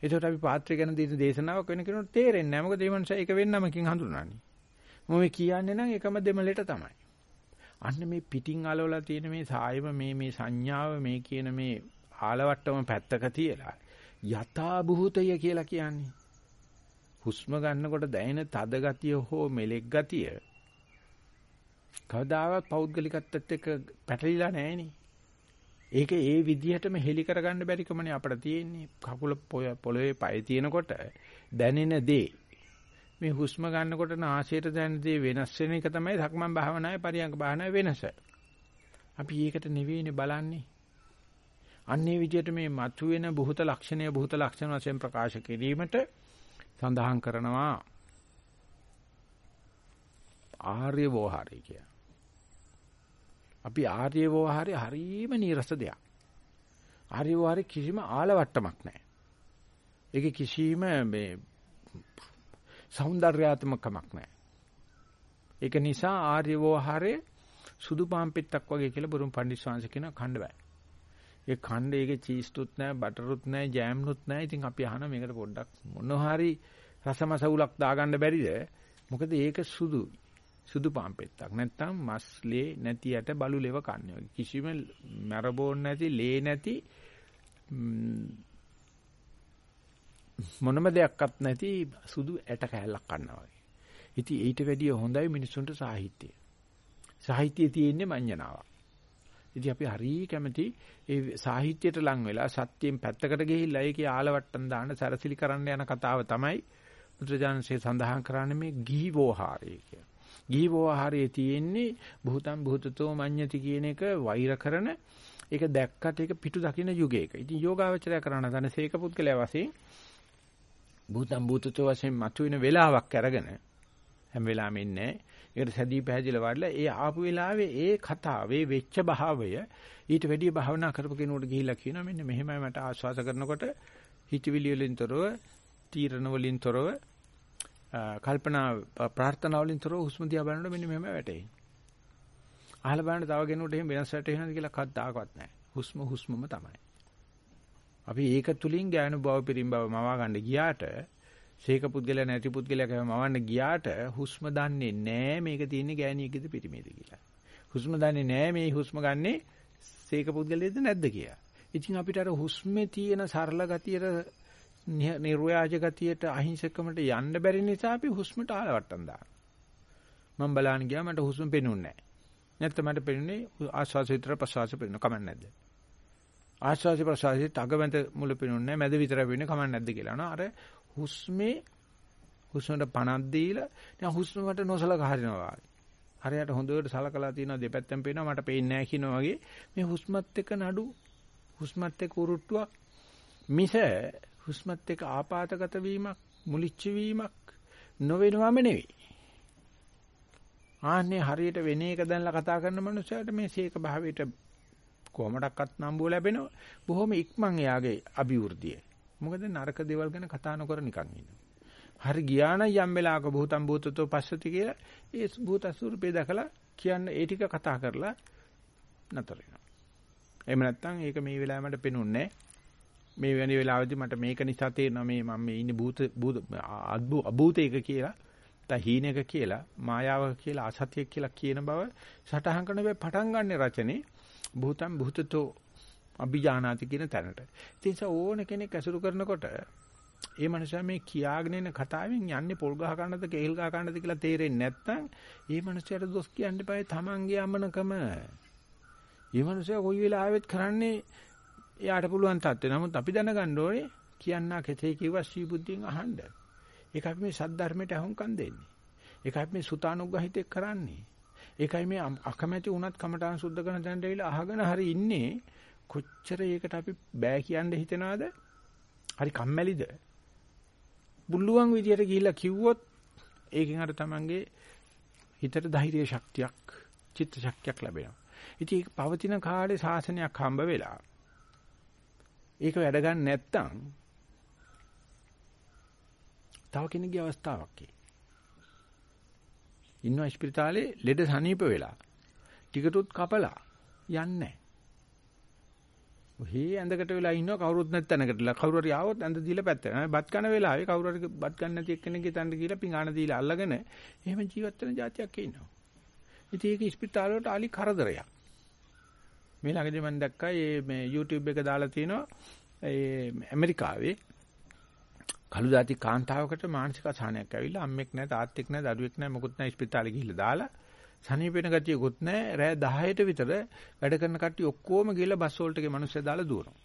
ඒකට අපි පාත්‍රය ගැන දෙන දේශනාවක් වෙන කෙනෙකුට තේරෙන්නේ නැහැ. මොකද මේ මනුස්සයා ඒක වෙන්නමකින් හඳුනන්නේ. මම කියන්නේ නම් එකම දෙමළට තමයි. අන්න මේ පිටින් අලවලා තියෙන මේ සායම මේ මේ සංඥාව මේ කියන මේ ආලවට්ටම පැත්තක තියලා යථා භූතය කියලා කියන්නේ. හුස්ම ගන්නකොට දැනෙන තද ගතිය හෝ මෙලෙක් ගතිය කවදාවත් පෞද්ගලිකත්වයට එක්ක පැටලිලා නැහෙනේ. ඒක ඒ විදිහටම හෙලි කරගන්න බැරි කමනේ අපිට තියෙන්නේ. කකුල පොළවේ පය තියෙනකොට දැනෙන දේ මේ හුස්ම ගන්නකොට නාසයට දැනෙන දේ වෙනස් වෙන එක තමයි සක්මන් භාවනාවේ පරියංග භාවනාවේ වෙනස. අපි ඒකට නෙවෙයිනේ බලන්නේ. අන්නේ විදිහට මේ මතුවෙන බුහත ලක්ෂණය බුහත ලක්ෂණ වශයෙන් ප්‍රකාශ කිරීමට සඳහන් කරනවා ආර්ය වෝහාරය කියලා. අපි ආර්ය වෝහාරය හරීම නීරස දෙයක්. ආර්ය වෝහාරේ කිසිම ආලවට්ටමක් නැහැ. ඒකේ කිසිම මේ సౌందర్యාත්මකමක් නැහැ. ඒක නිසා ආර්ය වෝහාරේ සුදු පාන් පෙත්තක් වගේ කියලා බුරුම් පඬිස්සවාංශ කියන කණ්ඩ බෑ. ඒ ඛණ්ඩ ඒකේ චීස්තුත් නැහැ, බටරුත් නැහැ, ජෑම්නුත් නැහැ. ඉතින් අපි අහන මේකට පොඩ්ඩක් මොන හරි රසමසවුලක් දාගන්න බැරිද? මොකද ඒක සුදු. සුදු පාම්පෙත්තක්. නැත්තම් මස් ලේ නැති යට බලු ලෙව කන්නේ. කිසිම මැරබෝන් නැති, ලේ නැති මොනම දෙයක්වත් නැති සුදු ඇට කෑල්ලක් කන්නවා වගේ. ඉතින් ඊට වැඩිය හොඳයි මිනිසුන්ට සාහිත්‍යය. සාහිත්‍යයේ තියෙන්නේ මඤ්ඤණාවක්. ඉතින් අපි හරිය කැමති ඒ සාහිත්‍යයට ලං වෙලා සත්‍යයෙන් පැත්තකට ගිහිල්ලා ඒකේ ආලවට්ටම් දාන්න සැරසිලි කරන්න යන කතාව තමයි බුදුජානසේ සඳහන් කරන්නේ මේ ගිහිවෝහාරය කිය. ගිහිවෝහාරයේ තියෙන්නේ භූතම් භූතතෝ මඤ්ඤති කියන එක වෛර කරන ඒක දැක්කට ඒක පිටු දකින්න යුගයක. ඉතින් යෝගාවචරය කරන තන සීක පුද්ගලයා වශයෙන් භූතම් භූතතෝ වශයෙන් මතුවෙන වෙලාවක් අරගෙන හැම වෙලාවෙම ඉන්නේ ඒකට සැදී පැහැදිලා වඩලා ඒ ආපු වෙලාවේ ඒ කතාවේ වෙච්ච භාවය ඊට වැඩිය භාවනා කරපු කෙනෙකුට ගිහිල්ලා කියනවා මෙන්න මෙහෙමයි මට ආස්වාස කරනකොට හිතවිලි වලින් තොරව තීරණ වලින් තොරව කල්පනා ප්‍රාර්ථනා වලින් තොරව හුස්ම දිහා බලනකොට මෙන්න මෙහෙම වැටේ. අහලා බලන්න තව කෙනෙකුට එහෙම වෙනස් වැටෙනවද කියලා කද්දාකවත් නැහැ. හුස්ම හුස්මම තමයි. අපි ඒක තුලින් ඥාන භව පිරිම් භව මවා ගන්න ගියාට ශේක පුද්ගලයා නැති පුද්ගලයා කම මවන්න ගියාට හුස්ම දන්නේ නැහැ මේක තියෙන්නේ ගෑණියෙක්ද පිරිමේද කියලා. හුස්ම දන්නේ නැහැ මේ හුස්ම ගන්නෙ ශේක පුද්ගලයේද නැද්ද කියලා. ඉතින් අපිට අර හුස්මේ තියෙන සරල ගතියට නිර්ව්‍යාජ ගතියට අහිංසකමට යන්න බැරි නිසා අපි හුස්මට ආලවට්ටම් දානවා. මම බලන්න ගියා මට හුස්ම පෙනුන්නේ නැහැ. නැත්නම් මට පෙනුනේ ආශ්වාස විතර ප්‍රශ්වාස පෙනුන කමක් නැද්ද? ආශ්වාස ප්‍රශ්වාසයේ තගවැන්ත මුල පෙනුන්නේ නැහැ මැද විතර පෙනුනේ කමක් නැද්ද කියලා නෝ අර හුස්මේ හුස්මට පණක් දීලා දැන් හුස්මකට නොසලකා හරිනවා වගේ. හරියට හොඳට සලකලා තියෙනවා දෙපැත්තෙන් පේනවා මට පේන්නේ නැහැ කියනවා වගේ මේ හුස්මත් එක්ක නඩු හුස්මත් එක්ක උරුට්ටුවක් මිස හුස්මත් එක්ක ආපాతගත වීමක් මුලිච්ච වීමක් නොවෙනවම නෙවෙයි. ආන්නේ හරියට වෙන එක දැන්ලා කතා කරන මනුස්සයාට මේ සීක භාවයට කොහොමඩක්වත් නම්බුව ලැබෙනවා. බොහොම ඉක්මන් එයාගේ අභිවෘද්ධිය. මොකද නරක දේවල් ගැන කතා නොකර නිකන් ඉන්නවා. හරි ගියා නම් යම් වෙලාවක භූතම් භූතතෝ පස්සති කියලා ඒ භූත ස්වරූපේ දැකලා කියන්න ඒ ටික කතා කරලා නතර වෙනවා. එහෙම නැත්නම් ඒක මේ වෙලාවේ මට පෙනුන්නේ මේ වෙන වෙලාවෙදි මට මේක නිසා තේරෙනවා මේ මම මේ ඉන්නේ භූත භූත අභූතයක කියලා නැත්නම් හීනයක කියලා මායාවක කියලා අසත්‍යයක් කියලා කියන බව සටහන් කරන වෙයි පටන් ගන්න රචනේ භූතම් භූතතෝ අභිජානාති කියන තැනට. ඒ නිසා ඕන කෙනෙක් ඇසුරු කරනකොට ඒ මනුස්සයා මේ කියාගෙන එන කතාවෙන් යන්නේ පොල් ගහ ගන්නද කේල් ගහ ගන්නද කියලා තේරෙන්නේ නැත්නම් ඒ මනුස්සයාට දොස් කියන්න එපා තමන්ගේ අමනකම. ඒ මනුස්සයා කොයි වෙලාවෙත් කරන්නේ එයාට පුළුවන් තත්ත්වේ. නමුත් අපි දැනගන්න ඕනේ කියන්නා කෙතේ කිව්වා ශ්‍රී බුද්ධියෙන් අහන්න. ඒක අපි මේ සද්ධර්මයට අහුම්කම් දෙන්නේ. ඒක අපි මේ සුතානුග්‍රහිතෙක් කරන්නේ. ඒකයි මේ අකමැති වුණත් කමඨාන් සුද්ධ කරන තැනට ඇවිල්ලා අහගෙන හරි ඉන්නේ. කොච්චර ඒකට අපි බෑ කියන්න හිතනවාද? හරි කම්මැලිද? බුල්ලුවන් විදියට ගිහිල්ලා කිව්වොත් ඒකෙන් අර තමන්ගේ හිතට ධෛර්ය ශක්තියක්, චිත්ත ශක්තියක් ලැබෙනවා. ඉතින් ඒක පවතින කාලේ සාසනයක් හම්බ වෙලා ඒක වැඩ ගන්න නැත්තම් තව කෙනෙක්ගේ අවස්ථාවක් ඒ. ඉන්නවා ස්පිරිතාලේ ලෙඩ සනීප වෙලා. ටිකටුත් කපලා යන්නේ නැහැ. ඔහේ ඇඳකට වෙලා ඉන්නවා කවුරුත් නැත්නම්කටලා කවුරු හරි ආවොත් ඇඳ දීලා පැත්තට. බත් කන වෙලාවේ කවුරු හරි බත් ගන්න නැති එක්කෙනෙක්ගේ තැනට ගිහලා පිඟාන දීලා අල්ලගෙන එහෙම ජීවත් වෙන જાතියක් ඉන්නවා. ඉතින් ඒක ස්පිරිතාල වලට අලි කරදරයක්. මේ ළඟදී මම දැක්කා මේ YouTube එක දාලා තිනවා ඒ ඇමරිකාවේ කළු දාති කාන්තාවකට මානසික අසහනයක් ඇවිල්ලා අම්මෙක් නැහැ තාත්තෙක් නැහැ දරුවෙක් නැහැ මොකුත් නැහැ ස්පිරිතාලේ ගිහිල්ලා දාලා සනීපෙන ගතියකුත් නැහැ රෑ 10ට විතර වැඩ කරන කට්ටිය ඔක්කොම ගිහලා බස් වෝල්ට් එකේ මිනිස්සු දාලා දුවනවා.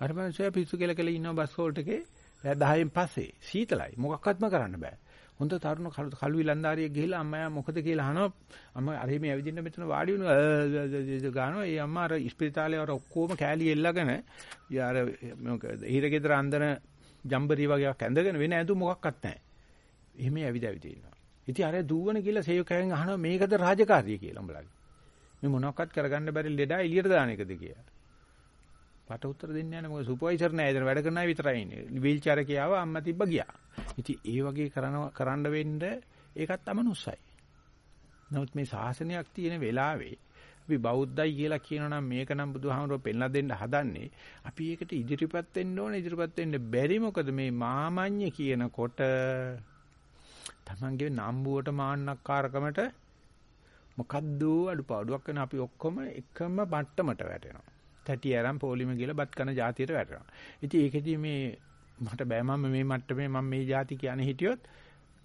අර මිනිස්සු පිස්සු කියලා කියලා ඉන්නවා බස් වෝල්ට් එකේ. රෑ 10න් පස්සේ සීතලයි. මොකක්වත්ම කරන්න බෑ. හොඳ තරුණ කළු විලන්දාරියෙක් ගිහිල්ලා අම්මයා මොකද කියලා අහනවා. අම්මා අර මේ ඇවිදින්න මෙතන වාඩි වුණා. ගානවා. ඒ අම්මා අර ස්පිරිතාලේ අර ඔක්කොම කෑලි එල්ලගෙන යාර මොකද හිරගෙදර අන්දන ජම්බරි වගේක් ඇඳගෙන වෙන ඇඳුම් මොකක්වත් නැහැ එහෙම ඇවිද ඇවිද ඉන්නවා. ඉතින් අර දුවන කියලා සේවකයන් අහනවා මේකද රාජකාරිය කියලා උඹලගේ මේ මොනවක්වත් කරගන්න බැරි ලෙඩා එළියට දාන එකද කියලා මට උත්තර දෙන්න යන්නේ මොකද සුපර්වයිසර් නෑ එතන වැඩ කරන අය විතරයි ඉන්නේ. වීල් චෑර් එකේ ආවා අම්මා තිබ්බ ගියා. ඉතින් ඒ වගේ කරනවා කරන්න වෙන්න ඒකත් අමනුස්සයි. නමුත් මේ ශාසනයක් තියෙන වෙලාවේ අපි බෞද්ධයි කියලා කියනනම් මේක නම් බුදුහාමරෝ පෙන්ලා දෙන්න හදන්නේ. අපි ඒකට ඉදිරිපත් වෙන්න ඕනේ ඉදිරිපත් වෙන්න බැරි මොකද මේ මාමඤ්ඤ කියනකොට තමන්ගේ නම්බුවට මාන්නක්කාරකමට මොකද්ද අඩුපාඩුවක් වෙන අපි ඔක්කොම එකම මට්ටමට වැටෙනවා. තැටි අරන් පොලිම ගිහලා බත් කන જાතියට වැටෙනවා. ඉතින් ඒකෙදි මේ මට බෑ මම මේ මට්ටමේ මම මේ જાති කියන්නේ හිටියොත්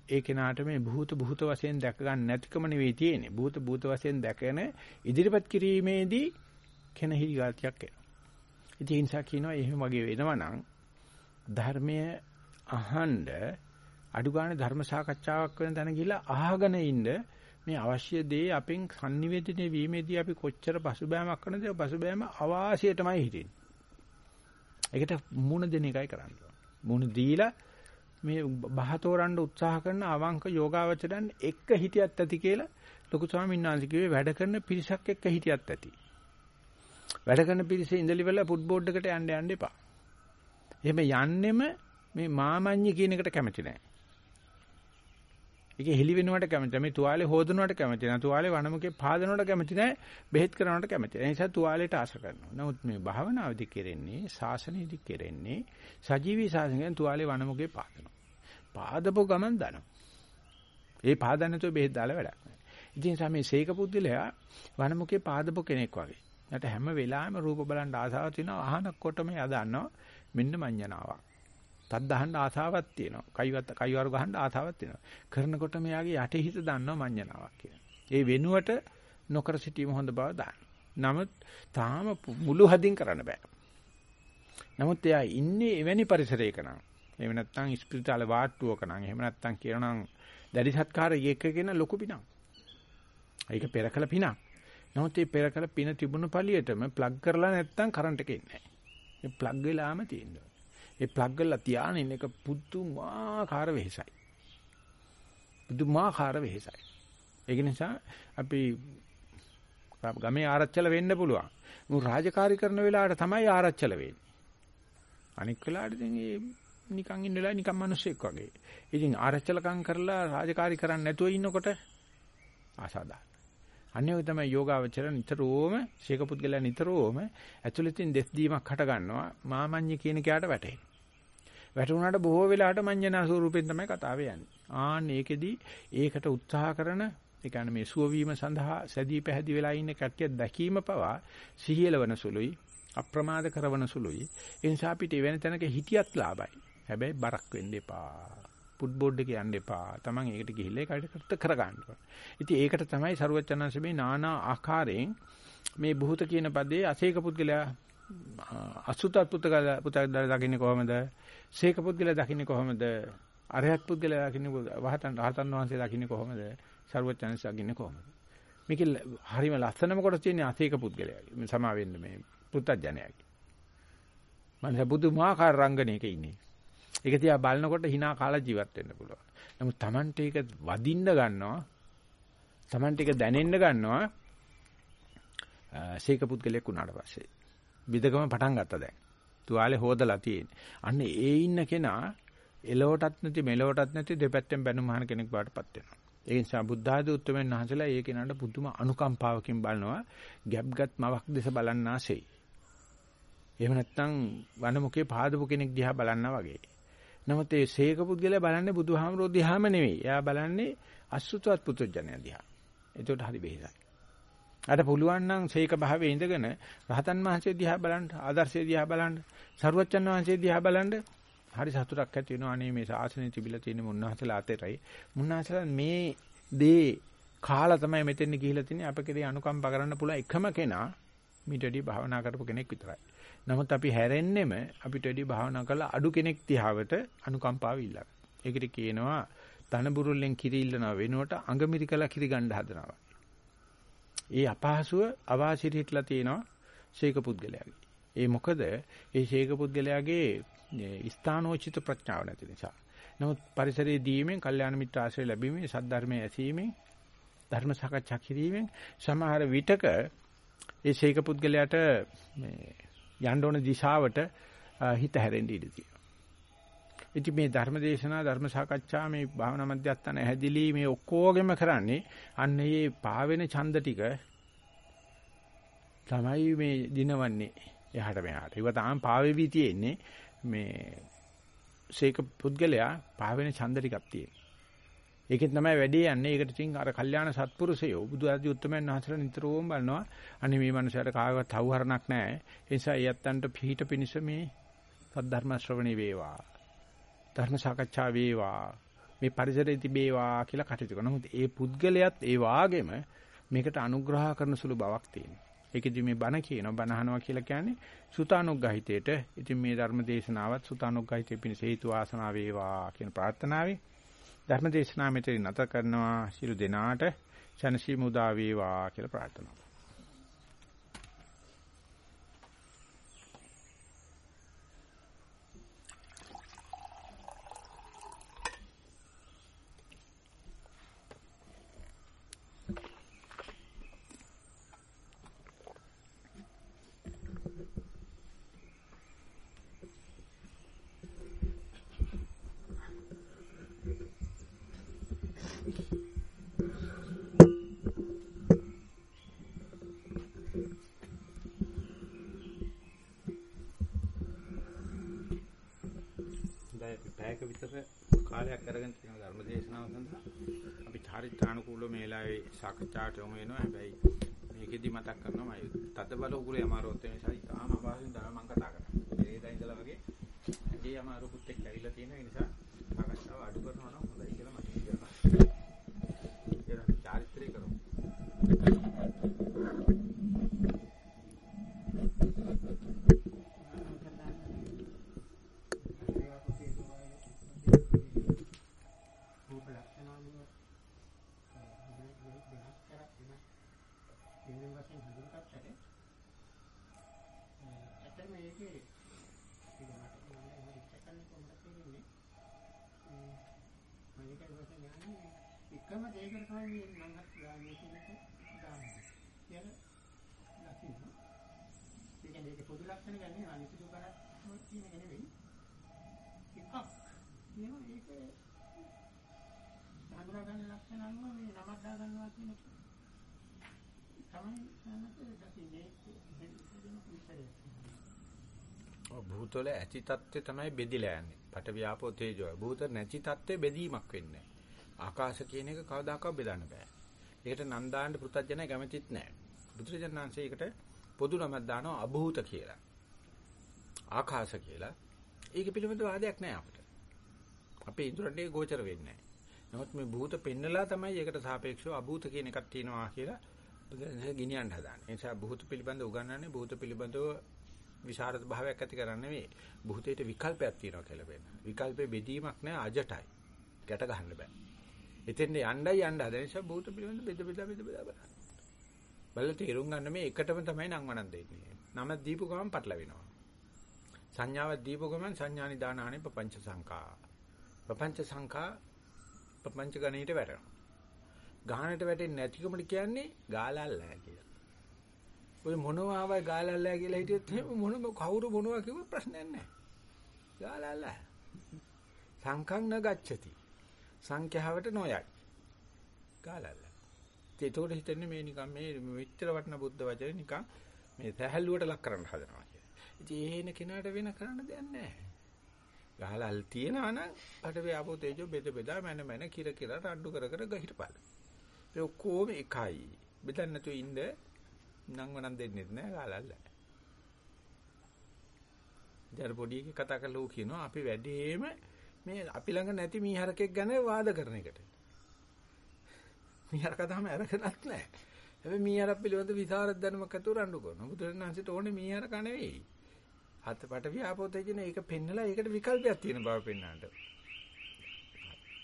ඒ කෙනාට මේ භූත භූත වශයෙන් දැක ගන්න නැතිකම නෙවෙයි තියෙන්නේ. භූත භූත වශයෙන් දැකගෙන ඉදිරිපත් කිරීමේදී කෙනහිලි ගතියක් එනවා. ඉතින් ඒ නිසා කියනවා එහෙම වගේ වෙනවා නම් ධර්මයේ අහඬ අඩු ගන්න ධර්ම සාකච්ඡාවක් වෙන තැන ගිහිල්ලා අහගෙන ඉන්න මේ අවශ්‍ය දේ අපෙන් sannivedana වීමේදී අපි කොච්චර පසුබෑමක් කරනද ඒ පසුබෑම අවාසියටමයි හිටින්නේ. ඒකට මුණ දෙන එකයි කරන්න මුණ දීලා මේ බහතෝරන්න උත්සාහ කරන අවංක යෝගාවචරයන් එක්ක හිටියත් ඇති කියලා ලොකු ස්වාමීන් වහන්සේ කිව්වේ වැඩ කරන පිරිසක් එක්ක හිටියත් ඇති. වැඩ කරන පිරිසේ ඉඳලි වෙලා ෆුට්බෝඩ් එකට යන්න යන්න එපා. එහෙම යන්නෙම මේ මාමඤ්ඤි කියන එකට කැමති නැහැ. ඒක හෙලි වෙනවට කැමති නැහැ. මේ තුවාලේ හොදනවට කැමති නැහැ. තුවාලේ වනමුකේ පාදනවට කැමති නැහැ. බෙහෙත් කරනවට කැමති නැහැ. ඒ නිසා තුවාලේට ආශ කරනවා. නමුත් මේ භාවනාවේදී කෙරෙන්නේ, ශාසනයේදී කෙරෙන්නේ සජීවී ශාසනයෙන් තුවාලේ වනමුකේ පාදනවා. පාදපො ගමන් දනවා. ඒ පාදන්නතෝ බෙහෙත් දාලා වැඩක් නැහැ. ඉතින් නිසා මේ සීක පුද්දලයා වනමුකේ පාදපො කෙනෙක් වගේ. නැට හැම වෙලාවෙම රූප බලන් ආසාව තියෙනවා. අහනකොටම එයා දන්නවා මෙන්න මඤ්ඤණාවක්. තත් දහන්න ආසාවක් තියෙනවා. කයිවත් කයිවරු ගහන්න ආසාවක් තියෙනවා. කරනකොට මෙයාගේ යටි හිත දන්නවා මඤ්ඤණාවක් කියලා. ඒ වෙනුවට නොකර සිටීම හොඳ බව දාන්න. නමුත් තාම මුළු හදින් කරන්න බෑ. නමුත් එයා ඉන්නේ එවැනි පරිසරයක නම් එහෙම නැත්නම් ස්පිරිතාල වාට්ටුවක නම් එහෙම නැත්නම් කියනනම් දැඩි සත්කාරයක කියන ලොකු පිනක්. ඒක පෙරකල පිනක්. නමුත් මේ පෙරකල පින තිබුණු පළියටම ප්ලග් කරලා නැත්නම් කරන්ට් එක එන්නේ නැහැ. ඒ ප්ලග් වෙලාම තියෙනවා. ඒ ප්ලග් කරලා තියාගෙන එක පුදුමාකාර වෙහසයි. පුදුමාකාර වෙහසයි. ඒක නිසා අපි ගමේ ආරච්චල වෙන්න පුළුවන්. මු රාජකාරී කරන වෙලාවට තමයි ආරච්චල වෙන්නේ. අනික් වෙලාවට ඉතින් ඒ නිකන් ඉන්න වෙලාවේ නිකන් මිනිස්සෙක් වගේ. ඉතින් ආරච්චලකම් කරලා රාජකාරී කරන්නේ නැතුව ඉන්නකොට ආසාදාන. අන්නේ තමයි යෝගාවචර නිතරම ශේකපුත්ගලයා නිතරම ඇතුළතින් දෙස් දීමක් හට ගන්නවා මාමඤ්ඤ කියන කයට වැටේ. වැටුණාට බොහෝ වෙලාවට මඤ්ඤණා ස්වරූපෙන් තමයි කතාව යන්නේ. ආන්න ඒකෙදි ඒකට උත්සාහ කරන ඒ කියන්නේ මේ සුව වීම සඳහා සැදී පැහැදි වෙලා ඉන්න කට්ටිය දැකීම පවා සිහියලවන සුළුයි අප්‍රමාද කරවන සුළුයි. ඒ නිසා අපිට වෙන තැනක හිටියත් ලාභයි. හැබැයි බරක් වෙන්න එපා. පුට් බෝඩ් එකේ යන්න එපා. Taman ඒකට ගිහිල්ලා ඒකට කර ගන්න ඕන. ඉතින් ඒකට තමයි සරුවචනංශමේ নানা ආකාරයෙන් මේ බුහත කියන පදේ අසේක පුද්ගලයා අසුතත් පුතගල පුතගල දකින්නේ කොහමද? සේක පුද්ගලයා දකින්නේ කොහමද? අරහත් පුද්ගලයා දකින්නේ වහතන් රහතන් වහන්සේ දකින්නේ කොහමද? සරුවචනංශ දකින්නේ කොහමද? මේකේ හරිම ලස්සනම කොටස තියෙන්නේ අසේක පුද්ගලයාගේ. සමා වෙන්න මේ පුත්තජනයාගේ. මනස බුදුමාකාර රංගනයක ඉන්නේ. ඒක තියා බලනකොට hina කාලා ජීවත් වෙන්න පුළුවන්. නමුත් Tamante ඒක වදින්න ගන්නවා. Tamante ඒක දැනෙන්න ගන්නවා. සීක පුද්ගලයෙක් වුණාට පස්සේ. විදකම පටන් ගත්තා දැන්. තුවාලේ හොදලා තියෙන්නේ. අන්න ඒ ඉන්න කෙනා එලවටත් නැති මෙලවටත් නැති දෙපැත්තෙන් බැනුම් අහන කෙනෙක් බාටපත් වෙනවා. ඒ නිසා බුද්ධ ආදී උත්තරමෙන් නැහසලා ඒ කෙනාට පුදුම අනුකම්පාවකින් බලනවා. ගැප්ගත් මවක් දෙස බලන්නාසේ. එහෙම නැත්නම් වනමුකේ පාදපු කෙනෙක් දිහා බලන්නා වගේ. නමුත් ඒ සීක පුද්ගලයා බලන්නේ බුදුහාමරෝ දිහාම නෙවෙයි. එයා බලන්නේ අසුතවත් පුතුජනය දිහා. ඒකට හරි වෙහෙසයි. අර පුළුවන් නම් සීක භාවයේ ඉඳගෙන රහතන් වහන්සේ දිහා බලන්න, ආදර්ශය දිහා බලන්න, සරුවච්චන් වහන්සේ දිහා බලන්න හරි සතුටක් ඇති වෙනවා. අනේ මේ ශාසනය තිබිලා තියෙන මුන්නාසලා අතරයි. මුන්නාසලා මේ දේ කාලා තමයි මෙතෙන් ගිහිලා තින්නේ අපකේ අනුකම්ප කරන්න පුළුවන් එකම කෙනා මිටඩි භාවනා කරපු කෙනෙක් විතරයි. නමුත් අපි හැරෙන්නෙම අපිට වැඩි භාවනා කරලා අඩු කෙනෙක් තියාවට අනුකම්පාව ඉල්ලගන්න. ඒකට කියනවා තන බුරුල්ලෙන් කිරි ඉල්ලනවා වෙනුවට අඟමිරිකලා කිරි ගන්න හදනවා. ඒ අපහසුව අවාසිර හිටලා තියෙනවා ශේක පුද්ගලයාගේ. ඒ මොකද ඒ ශේක පුද්ගලයාගේ ස්ථානෝචිත ප්‍රඥාව නැති නිසා. නමුත් පරිසරයේ දීමෙන්, කල්යාණ මිත්‍ර ආශ්‍රය ලැබීමෙන්, සද්ධර්මයේ ඇසීමෙන්, ධර්ම සාකච්ඡා කිරීමෙන් සමහර විටක ඒ ශේක පුද්ගලයාට මේ යන්න ඕන දිශාවට හිත හැරෙන්න ඉඩ තියෙනවා. ඉතින් මේ ධර්ම දේශනා ධර්ම සාකච්ඡා මේ භාවනා මධ්‍යස්ථාන ඇහැදිලි මේ ඔක්කොගෙම කරන්නේ අන්න ඒ පාවෙන ඡන්ද ටික තමයි මේ දිනවන්නේ එහාට මෙහාට. ඒව තාම පාවෙවි තියෙන්නේ මේ ශේක පුද්ගලයා පාවෙන ඡන්ද ටිකක් තියෙනවා. ඒකෙන් තමයි වැඩේ යන්නේ. ඒකට ඉතින් අර කල්යාණ සත්පුරුෂයෝ බුදු ආදී උත්තමයන් වහන්සේලා නිතරම බලනවා. අනේ මේ මනුස්සයාට කාගවත් හවුහරණක් නැහැ. ඒ නිසා යත්තන්ට පිහිට පිනිස මේ සද්ධර්ම ශ්‍රවණේ වේවා. ධර්ම සාකච්ඡා වේවා. මේ පරිසරයේ තිබේවා කියලා කටයුතු කරනවා. නමුත් ඒ පුද්ගලයාත් ඒ වාගේම මේකට අනුග්‍රහ කරන සුළු බවක් තියෙනවා. ඒකෙදි මේ බණ කියනවා බණ අහනවා කියලා කියන්නේ සුතානුග්‍රහිතේට. ඉතින් මේ ධර්ම දේශනාවත් සුතානුග්‍රහිතේ පිණිස හේතු වාසනා වේවා කියන ප්‍රාර්ථනාවයි. ධර්ම දේශනාව මෙතන නැත කරනවා සියලු දෙනාට ශනසි මුදා වේවා කියලා ප්‍රාර්ථනා කාලයක් අරගෙන තියෙන ධර්ම දේශනාව සඳහා අපි චාරිත්‍රානුකූලව මේ වෙලාවේ සාකච්ඡාට යොමු වෙනවා. හැබැයි මේකෙදි මතක් කරනවා මම තද බල උගුරේ අමාරුවත් වෙන නිසා ඉතාලම අභාසයෙන් තමයි මම කතා කරන්නේ. ඒ දා ඉඳලා වගේ ඇගේ අමාරුකුත් එක්ක ඇවිල්ලා තියෙන නිසා සාකච්ඡාව අඩු කරනවා නම් හොඳයි කියලා මට හිතෙනවා. ඒක චාරිත්‍රය කරමු. එකම දෙයකට තමයි මේ මම මේ කියනක දාන්නේ. කියලා ලකින්න. ඒ කියන්නේ ඒක පොදු ලක්ෂණ ගන්නේ අනිසිදු කරක් කියන එක නෙවෙයි. එකක්. කියනවා ඒක හඳුනා ගන්න ලක්ෂණ අනුව මේ නමක් දා ගන්නවා කියන එක. තමයි සමහරවිට දකින්නේ දෙන්න විතරයි. භූතවල ඇති தත්ත්වය තමයි බෙදිලා යන්නේ. පට ව්‍යාපෝ තේජෝ. භූත නැති தත්ත්වය බෙදීමක් වෙන්නේ ආකාශ කියන එක කවදාකවත් බෙදන්න බෑ. ඒකට නන්දාන්න පෘථජනය කැමතිත් නෑ. බුදුරජාණන්සේ ඒකට පොදු නමක් දානවා අභූත කියලා. ආකාශ කියලා. ඒක පිළිබඳ වාදයක් නැහැ අපිට. අපේ ඉදරට ගෝචර වෙන්නේ නැහැ. නමුත් මේ භූත පෙන්නලා තමයි ඒකට සාපේක්ෂව අභූත කියන එකක් තියෙනවා කියලා ගිනියන්න හදාන්නේ. ඒ නිසා භූත පිළිබඳ උගන්වන්නේ භූත පිළිබඳව විශාරද භාවයක් ඇති කරන්නේ නෙවෙයි. භූතේට විකල්පයක් තියෙනවා කියලා වෙන්න. විකල්පේ බෙදීමක් නැහැ අජටයි. ගැට ගහන්න බෑ. එතෙන්ට යණ්ඩයි යණ්ඩ හදන නිසා භූත පිළිවෙන්න බෙද බෙදා බෙද බෙදා බලන්න. බලලා තේරුම් ගන්න මේ එකටම තමයි නම් වණන් දෙන්නේ. නම දීපු ගමන් පටලවෙනවා. සංඥාව දීපු ගමන් සංඥානි දානානි ප්‍රපංච සංඛා. ප්‍රපංච සංඛා ප්‍රපංච ගණයට වැටෙනවා. ගානට වැටෙන්නේ නැතිකමට කියන්නේ ගාලල්ලා කියලා. ඔය මොනවාවයි ගාලල්ලා කියලා හිටියොත් එහෙම මොන කවුරු මොනවා කිව්ව ප්‍රශ්නයක් නැහැ. ගාලල්ලා. සංඛං නගච්ඡති. සංඛ්‍යාවට නොයයි. ගාලල්ලා. ඒතකොට හිතන්නේ මේ නිකන් මේ මෙච්චර වටන බුද්ධ වචනේ නිකන් මේ සැහැල්ලුවට ලක් කරන්න හදනවා කියලා. ඉතින් ඒන කෙනාට වෙන කරන්න දෙයක් නැහැ. ගහලල් තියනවා නම් අටවේ ආපෝ තේජෝ බෙද බෙදා මන මන කිර කිර රණ්ඩු කර කර ගහිටපල්. ඒ ඔක්කොම එකයි. බෙදන්න නැතුව ඉන්න නම් වනම් දෙන්නේ නැහැ ගහලල්. දැන් පොඩි එකේ කතා කරලා ඌ කියනවා අපි වැඩේම මේ අපි ළඟ නැති මීහරකෙක් ගැන වාද කරන එකට. මීහරක තමයි අරගෙනත් නැහැ. හැබැයි මීහරක් පිළිබඳ විසරද දැනුමක් අතුර රණ්ඩු කරනවා. බුදුරණන්සිට ඕනේ මීහරක නෙවෙයි. හත පට ව්‍යාපෝතේජන ඒක පෙන්නලා ඒකට විකල්පයක් තියෙන බව පෙන්වන්නට.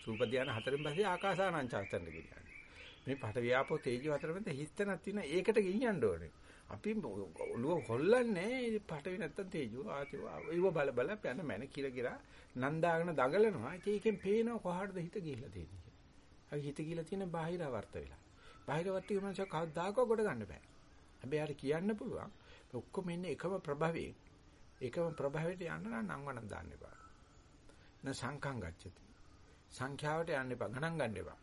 සූපධාන හතරෙන් පස්සේ ආකාසානං චාතන්න කියන්නේ. මේ පට ව්‍යාපෝ තේජෝ අතර මැද හිස්තනක් තියෙන ඒකට ගෙනියන්න ඕනේ. අපි ඔළුව හොල්ලන්නේ පටවි නැත්තම් තේජෝ ආතෝ ඒව බල බල යන මැන කිර කිර නන්දාගෙන දඟලනවා. ඒකෙන් පේනවා කොහාටද හිත ගිහිල්ලා තියෙන්නේ කියලා. අයි හිත ගිහිල්ලා තියෙන බාහිර වර්ත වෙලා. බාහිර වර්ත කියන කවදාකවත් ගොඩ ගන්න බෑ. හැබැයි යාට කියන්න පුළුවන්. ඔක්කොම ඉන්නේ එකම ප්‍රභවයේ ඒකම ප්‍රභවයට යන්න නම් නංවනක් දාන්න එපා. න සංඛං ගච්ඡති. සංඛ්‍යාවට යන්න එපා. ගණන් ගන්න එපා.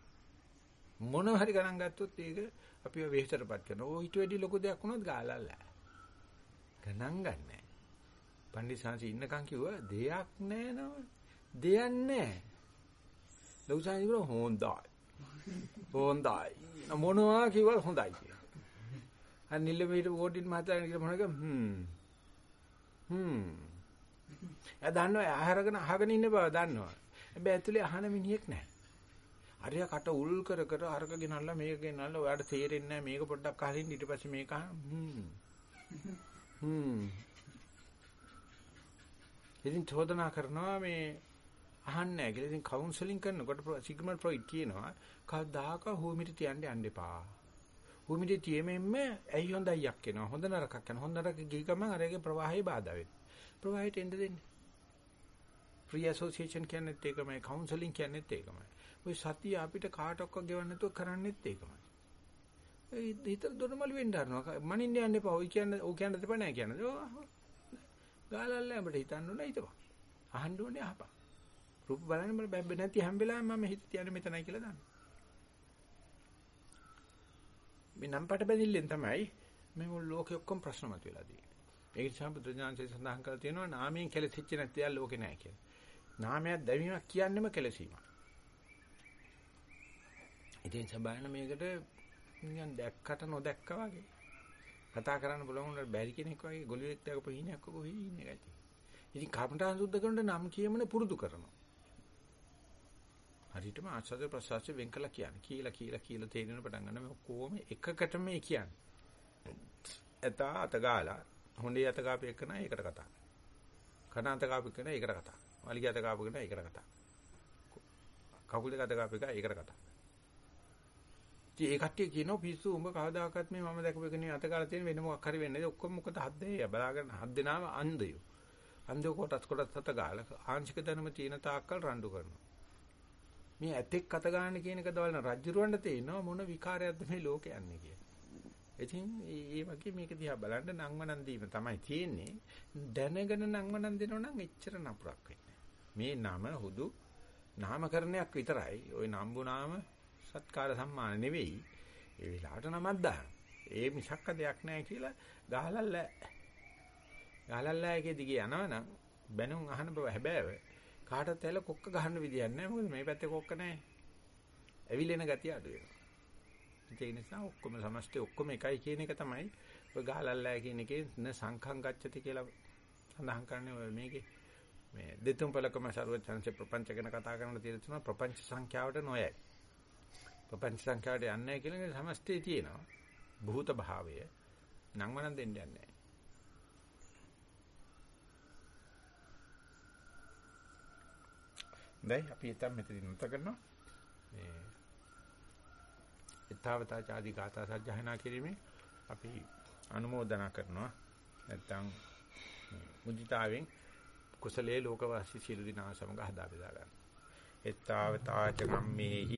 මොන හරි ගණන් ගත්තොත් ඒක අපිව වෙහෙතරපත් කරනවා. ඕ ඊට වැඩි ලොකු දෙයක් වුණොත් ගාලල්ලා. ගණන් ගන්නෑ. පණ්ඩිතාංශි ඉන්නකන් කිව්වා දෙයක් නෑ නම. දෙයක් නෑ. ලොකුසාංශි කිව්වා හොඳයි. හොඳයි. මොනවා කිව්වා හොඳයි කියලා. අර නිල්ලමීට වෝඩින් මහත්තයා කියලා මොනක හ්ම් හ්ම්. එයා දන්නවා ආහාරගෙන අහගෙන ඉන්න බව දන්නවා. හැබැයි ඇතුලේ අහන මිනිහෙක් නැහැ. හරිය කට උල් කර කර අරක ගෙනල්ලා මේක ගෙනල්ලා ඔයාලට තේරෙන්නේ නැහැ මේක පොඩ්ඩක් අහලින් ඊට පස්සේ මේක හ්ම්. හ්ම්. ඉතින් චෝදනා කරනවා මේ අහන්නේ නැහැ කියලා. ඉතින් කවුන්සලින් කරනකොට සිග්මන්ඩ් ෆ්‍රොයිඩ් කියනවා කවදාක හුමිටි තියන්න යන්න එපා. භූමියේ තියෙමින්ම ඇයි හොඳයි යක් වෙනවා හොඳ නරකක් යනවා හොඳ නරක ගිහි ගමන් අරගේ ප්‍රවාහය බාධා වෙනවා ප්‍රවාහයට එන්න දෙන්න ෆ්‍රී ඇසෝසියේෂන් කියන්නේත් ඒකමයි කවුන්සලින් කියන්නේත් ඒකමයි ඔය සතිය අපිට කාටවත් ගෙවන්න නැතුව කරන්නේත් ඒකමයි. ඒ හිතර දොරමල් වෙන්න හරනවා. මනින්න යන්න එපා. ඔය කියන්නේ ඔය කියන්න දෙපා නෑ කියන්නේ ගාලල්ල අපිට හිතන්න ඕනේ හිතපන් අහන්න ඕනේ අහපන්. රූප බලන්න බල බැබ්බ නැති හැම වෙලාවෙම මම හිත තියන්නේ මෙතනයි කියලා දන්නවා. මේ නම්පට බැඳිල්ලෙන් තමයි මේ මුළු ලෝකෙ ඔක්කොම ප්‍රශ්න මතුවලා තියෙන්නේ. ඒ නිසා බුදුජානකසේ සඳහන් කරලා තියෙනවා නාමයෙන් කෙලෙසිච්ච නැති දේවල් ලෝකේ නැහැ කියලා. නාමයක් දැමීමක් කියන්නේම කෙලසීමක්. ඉතින් සබයන මේකට නිකන් දැක්කට නොදැක්කා වගේ. කතා කරන්න බලමුන බැරි කෙනෙක් වගේ ගොළුෙක් දැකපු හිණයක් කොහේ ඉන්නේ ගැති. ඉතින් කර්මතාන් සුද්ධ කරනට නම් කියමන පුරුදු කරනවා. හරියටම ආස්වාද ප්‍රසවාස වෙන් කළා කියන්නේ. කියලා කියලා කියලා තේරෙන පටන් ගන්න මේ කොහොම එකකට මේ කියන්නේ. එත අත ගාලා හොඳේ අත ගාපු එක නෑ ඒකට කතා. කන අත ගාපු එක නෑ ඒකට කතා. වලිග අත ගාපු එක නෑ ඒකට කතා. කකුලේ අත ගාපු එක ඒකට කතා. ඉතින් ඒ කට්ටිය කියනවා පිස්සු උඹ කවදාකවත් මේ මම දැකපු එක නෙවෙයි අත ගාලා තියෙන වෙන මොකක් හරි වෙන්නේ. ඔක්කොම මොකද හද්දේ බලාගෙන හත් දෙනාම අන්ධයෝ. අන්ධයෝ කොටස් කොටස් අත ගාලා ආංශික ධර්ම තියෙන තාක්කල් රණ්ඩු කරනවා. මේ ඇතෙක් අත ගන්න කියන එක දවල්න රජ්ජුරවන්න තේිනවා මොන විකාරයක්ද මේ ලෝකේ යන්නේ කියලා. ඉතින් ඒ වගේ මේක දිහා බලන්න නංවනන් දීම තමයි තියෙන්නේ. දැනගෙන නංවනන් දෙනව නම් එච්චර නපුරක් වෙන්නේ මේ නම හුදු නාමකරණයක් විතරයි. ওই නම්බු නාම සත්කාර සම්මාන නෙවෙයි. ඒ වෙලාවට නමක් දාන. ඒ මිසක්ක දෙයක් නැහැ කියලා ගහලල්ල ගහලල්ලයේ දිගේ යනවනම් බැනුම් අහන බව හැබෑව කාටවත් ඇල කොක්ක ගහන්න විදියක් නැහැ. මොකද මේ පැත්තේ කොක්ක නැහැ. ඇවිලෙන ගතිය අඩු වෙනවා. ඒ නිසා ඔක්කොම සමස්තය ඔක්කොම එකයි කියන එක තමයි ඔය ගාලල්ලා කියන එකේ න සංඛං ගච්ඡති කියලා සඳහන් කරන්නේ ඔය මේකේ මේ දෙතුන් පළකම ਸਰවචන්සේ ප්‍රපංච ගැන කතා කරන තියෙනවා ප්‍රපංච සංඛ්‍යාවට නොයයි. ප්‍රපංච සංඛ්‍යාවට යන්නේ කියලා නේ සමස්තේ තියෙනවා. භූත භාවය නම් වරන් දෙන්න යන්නේ නැහැ. අපි හිතමු මෙතනින් නැත කරනවා. මේ ඊතාවතා ආදී ගාථා සජ්ජහනා කිරීමේ අපි අනුමෝදනා කරනවා. නැත්තම් මුදිතාවෙන් කුසලයේ ලෝකවාසී සියලු දිනා සමග හදා බෙදා ගන්න. ඊතාවතා ච කම්මේහි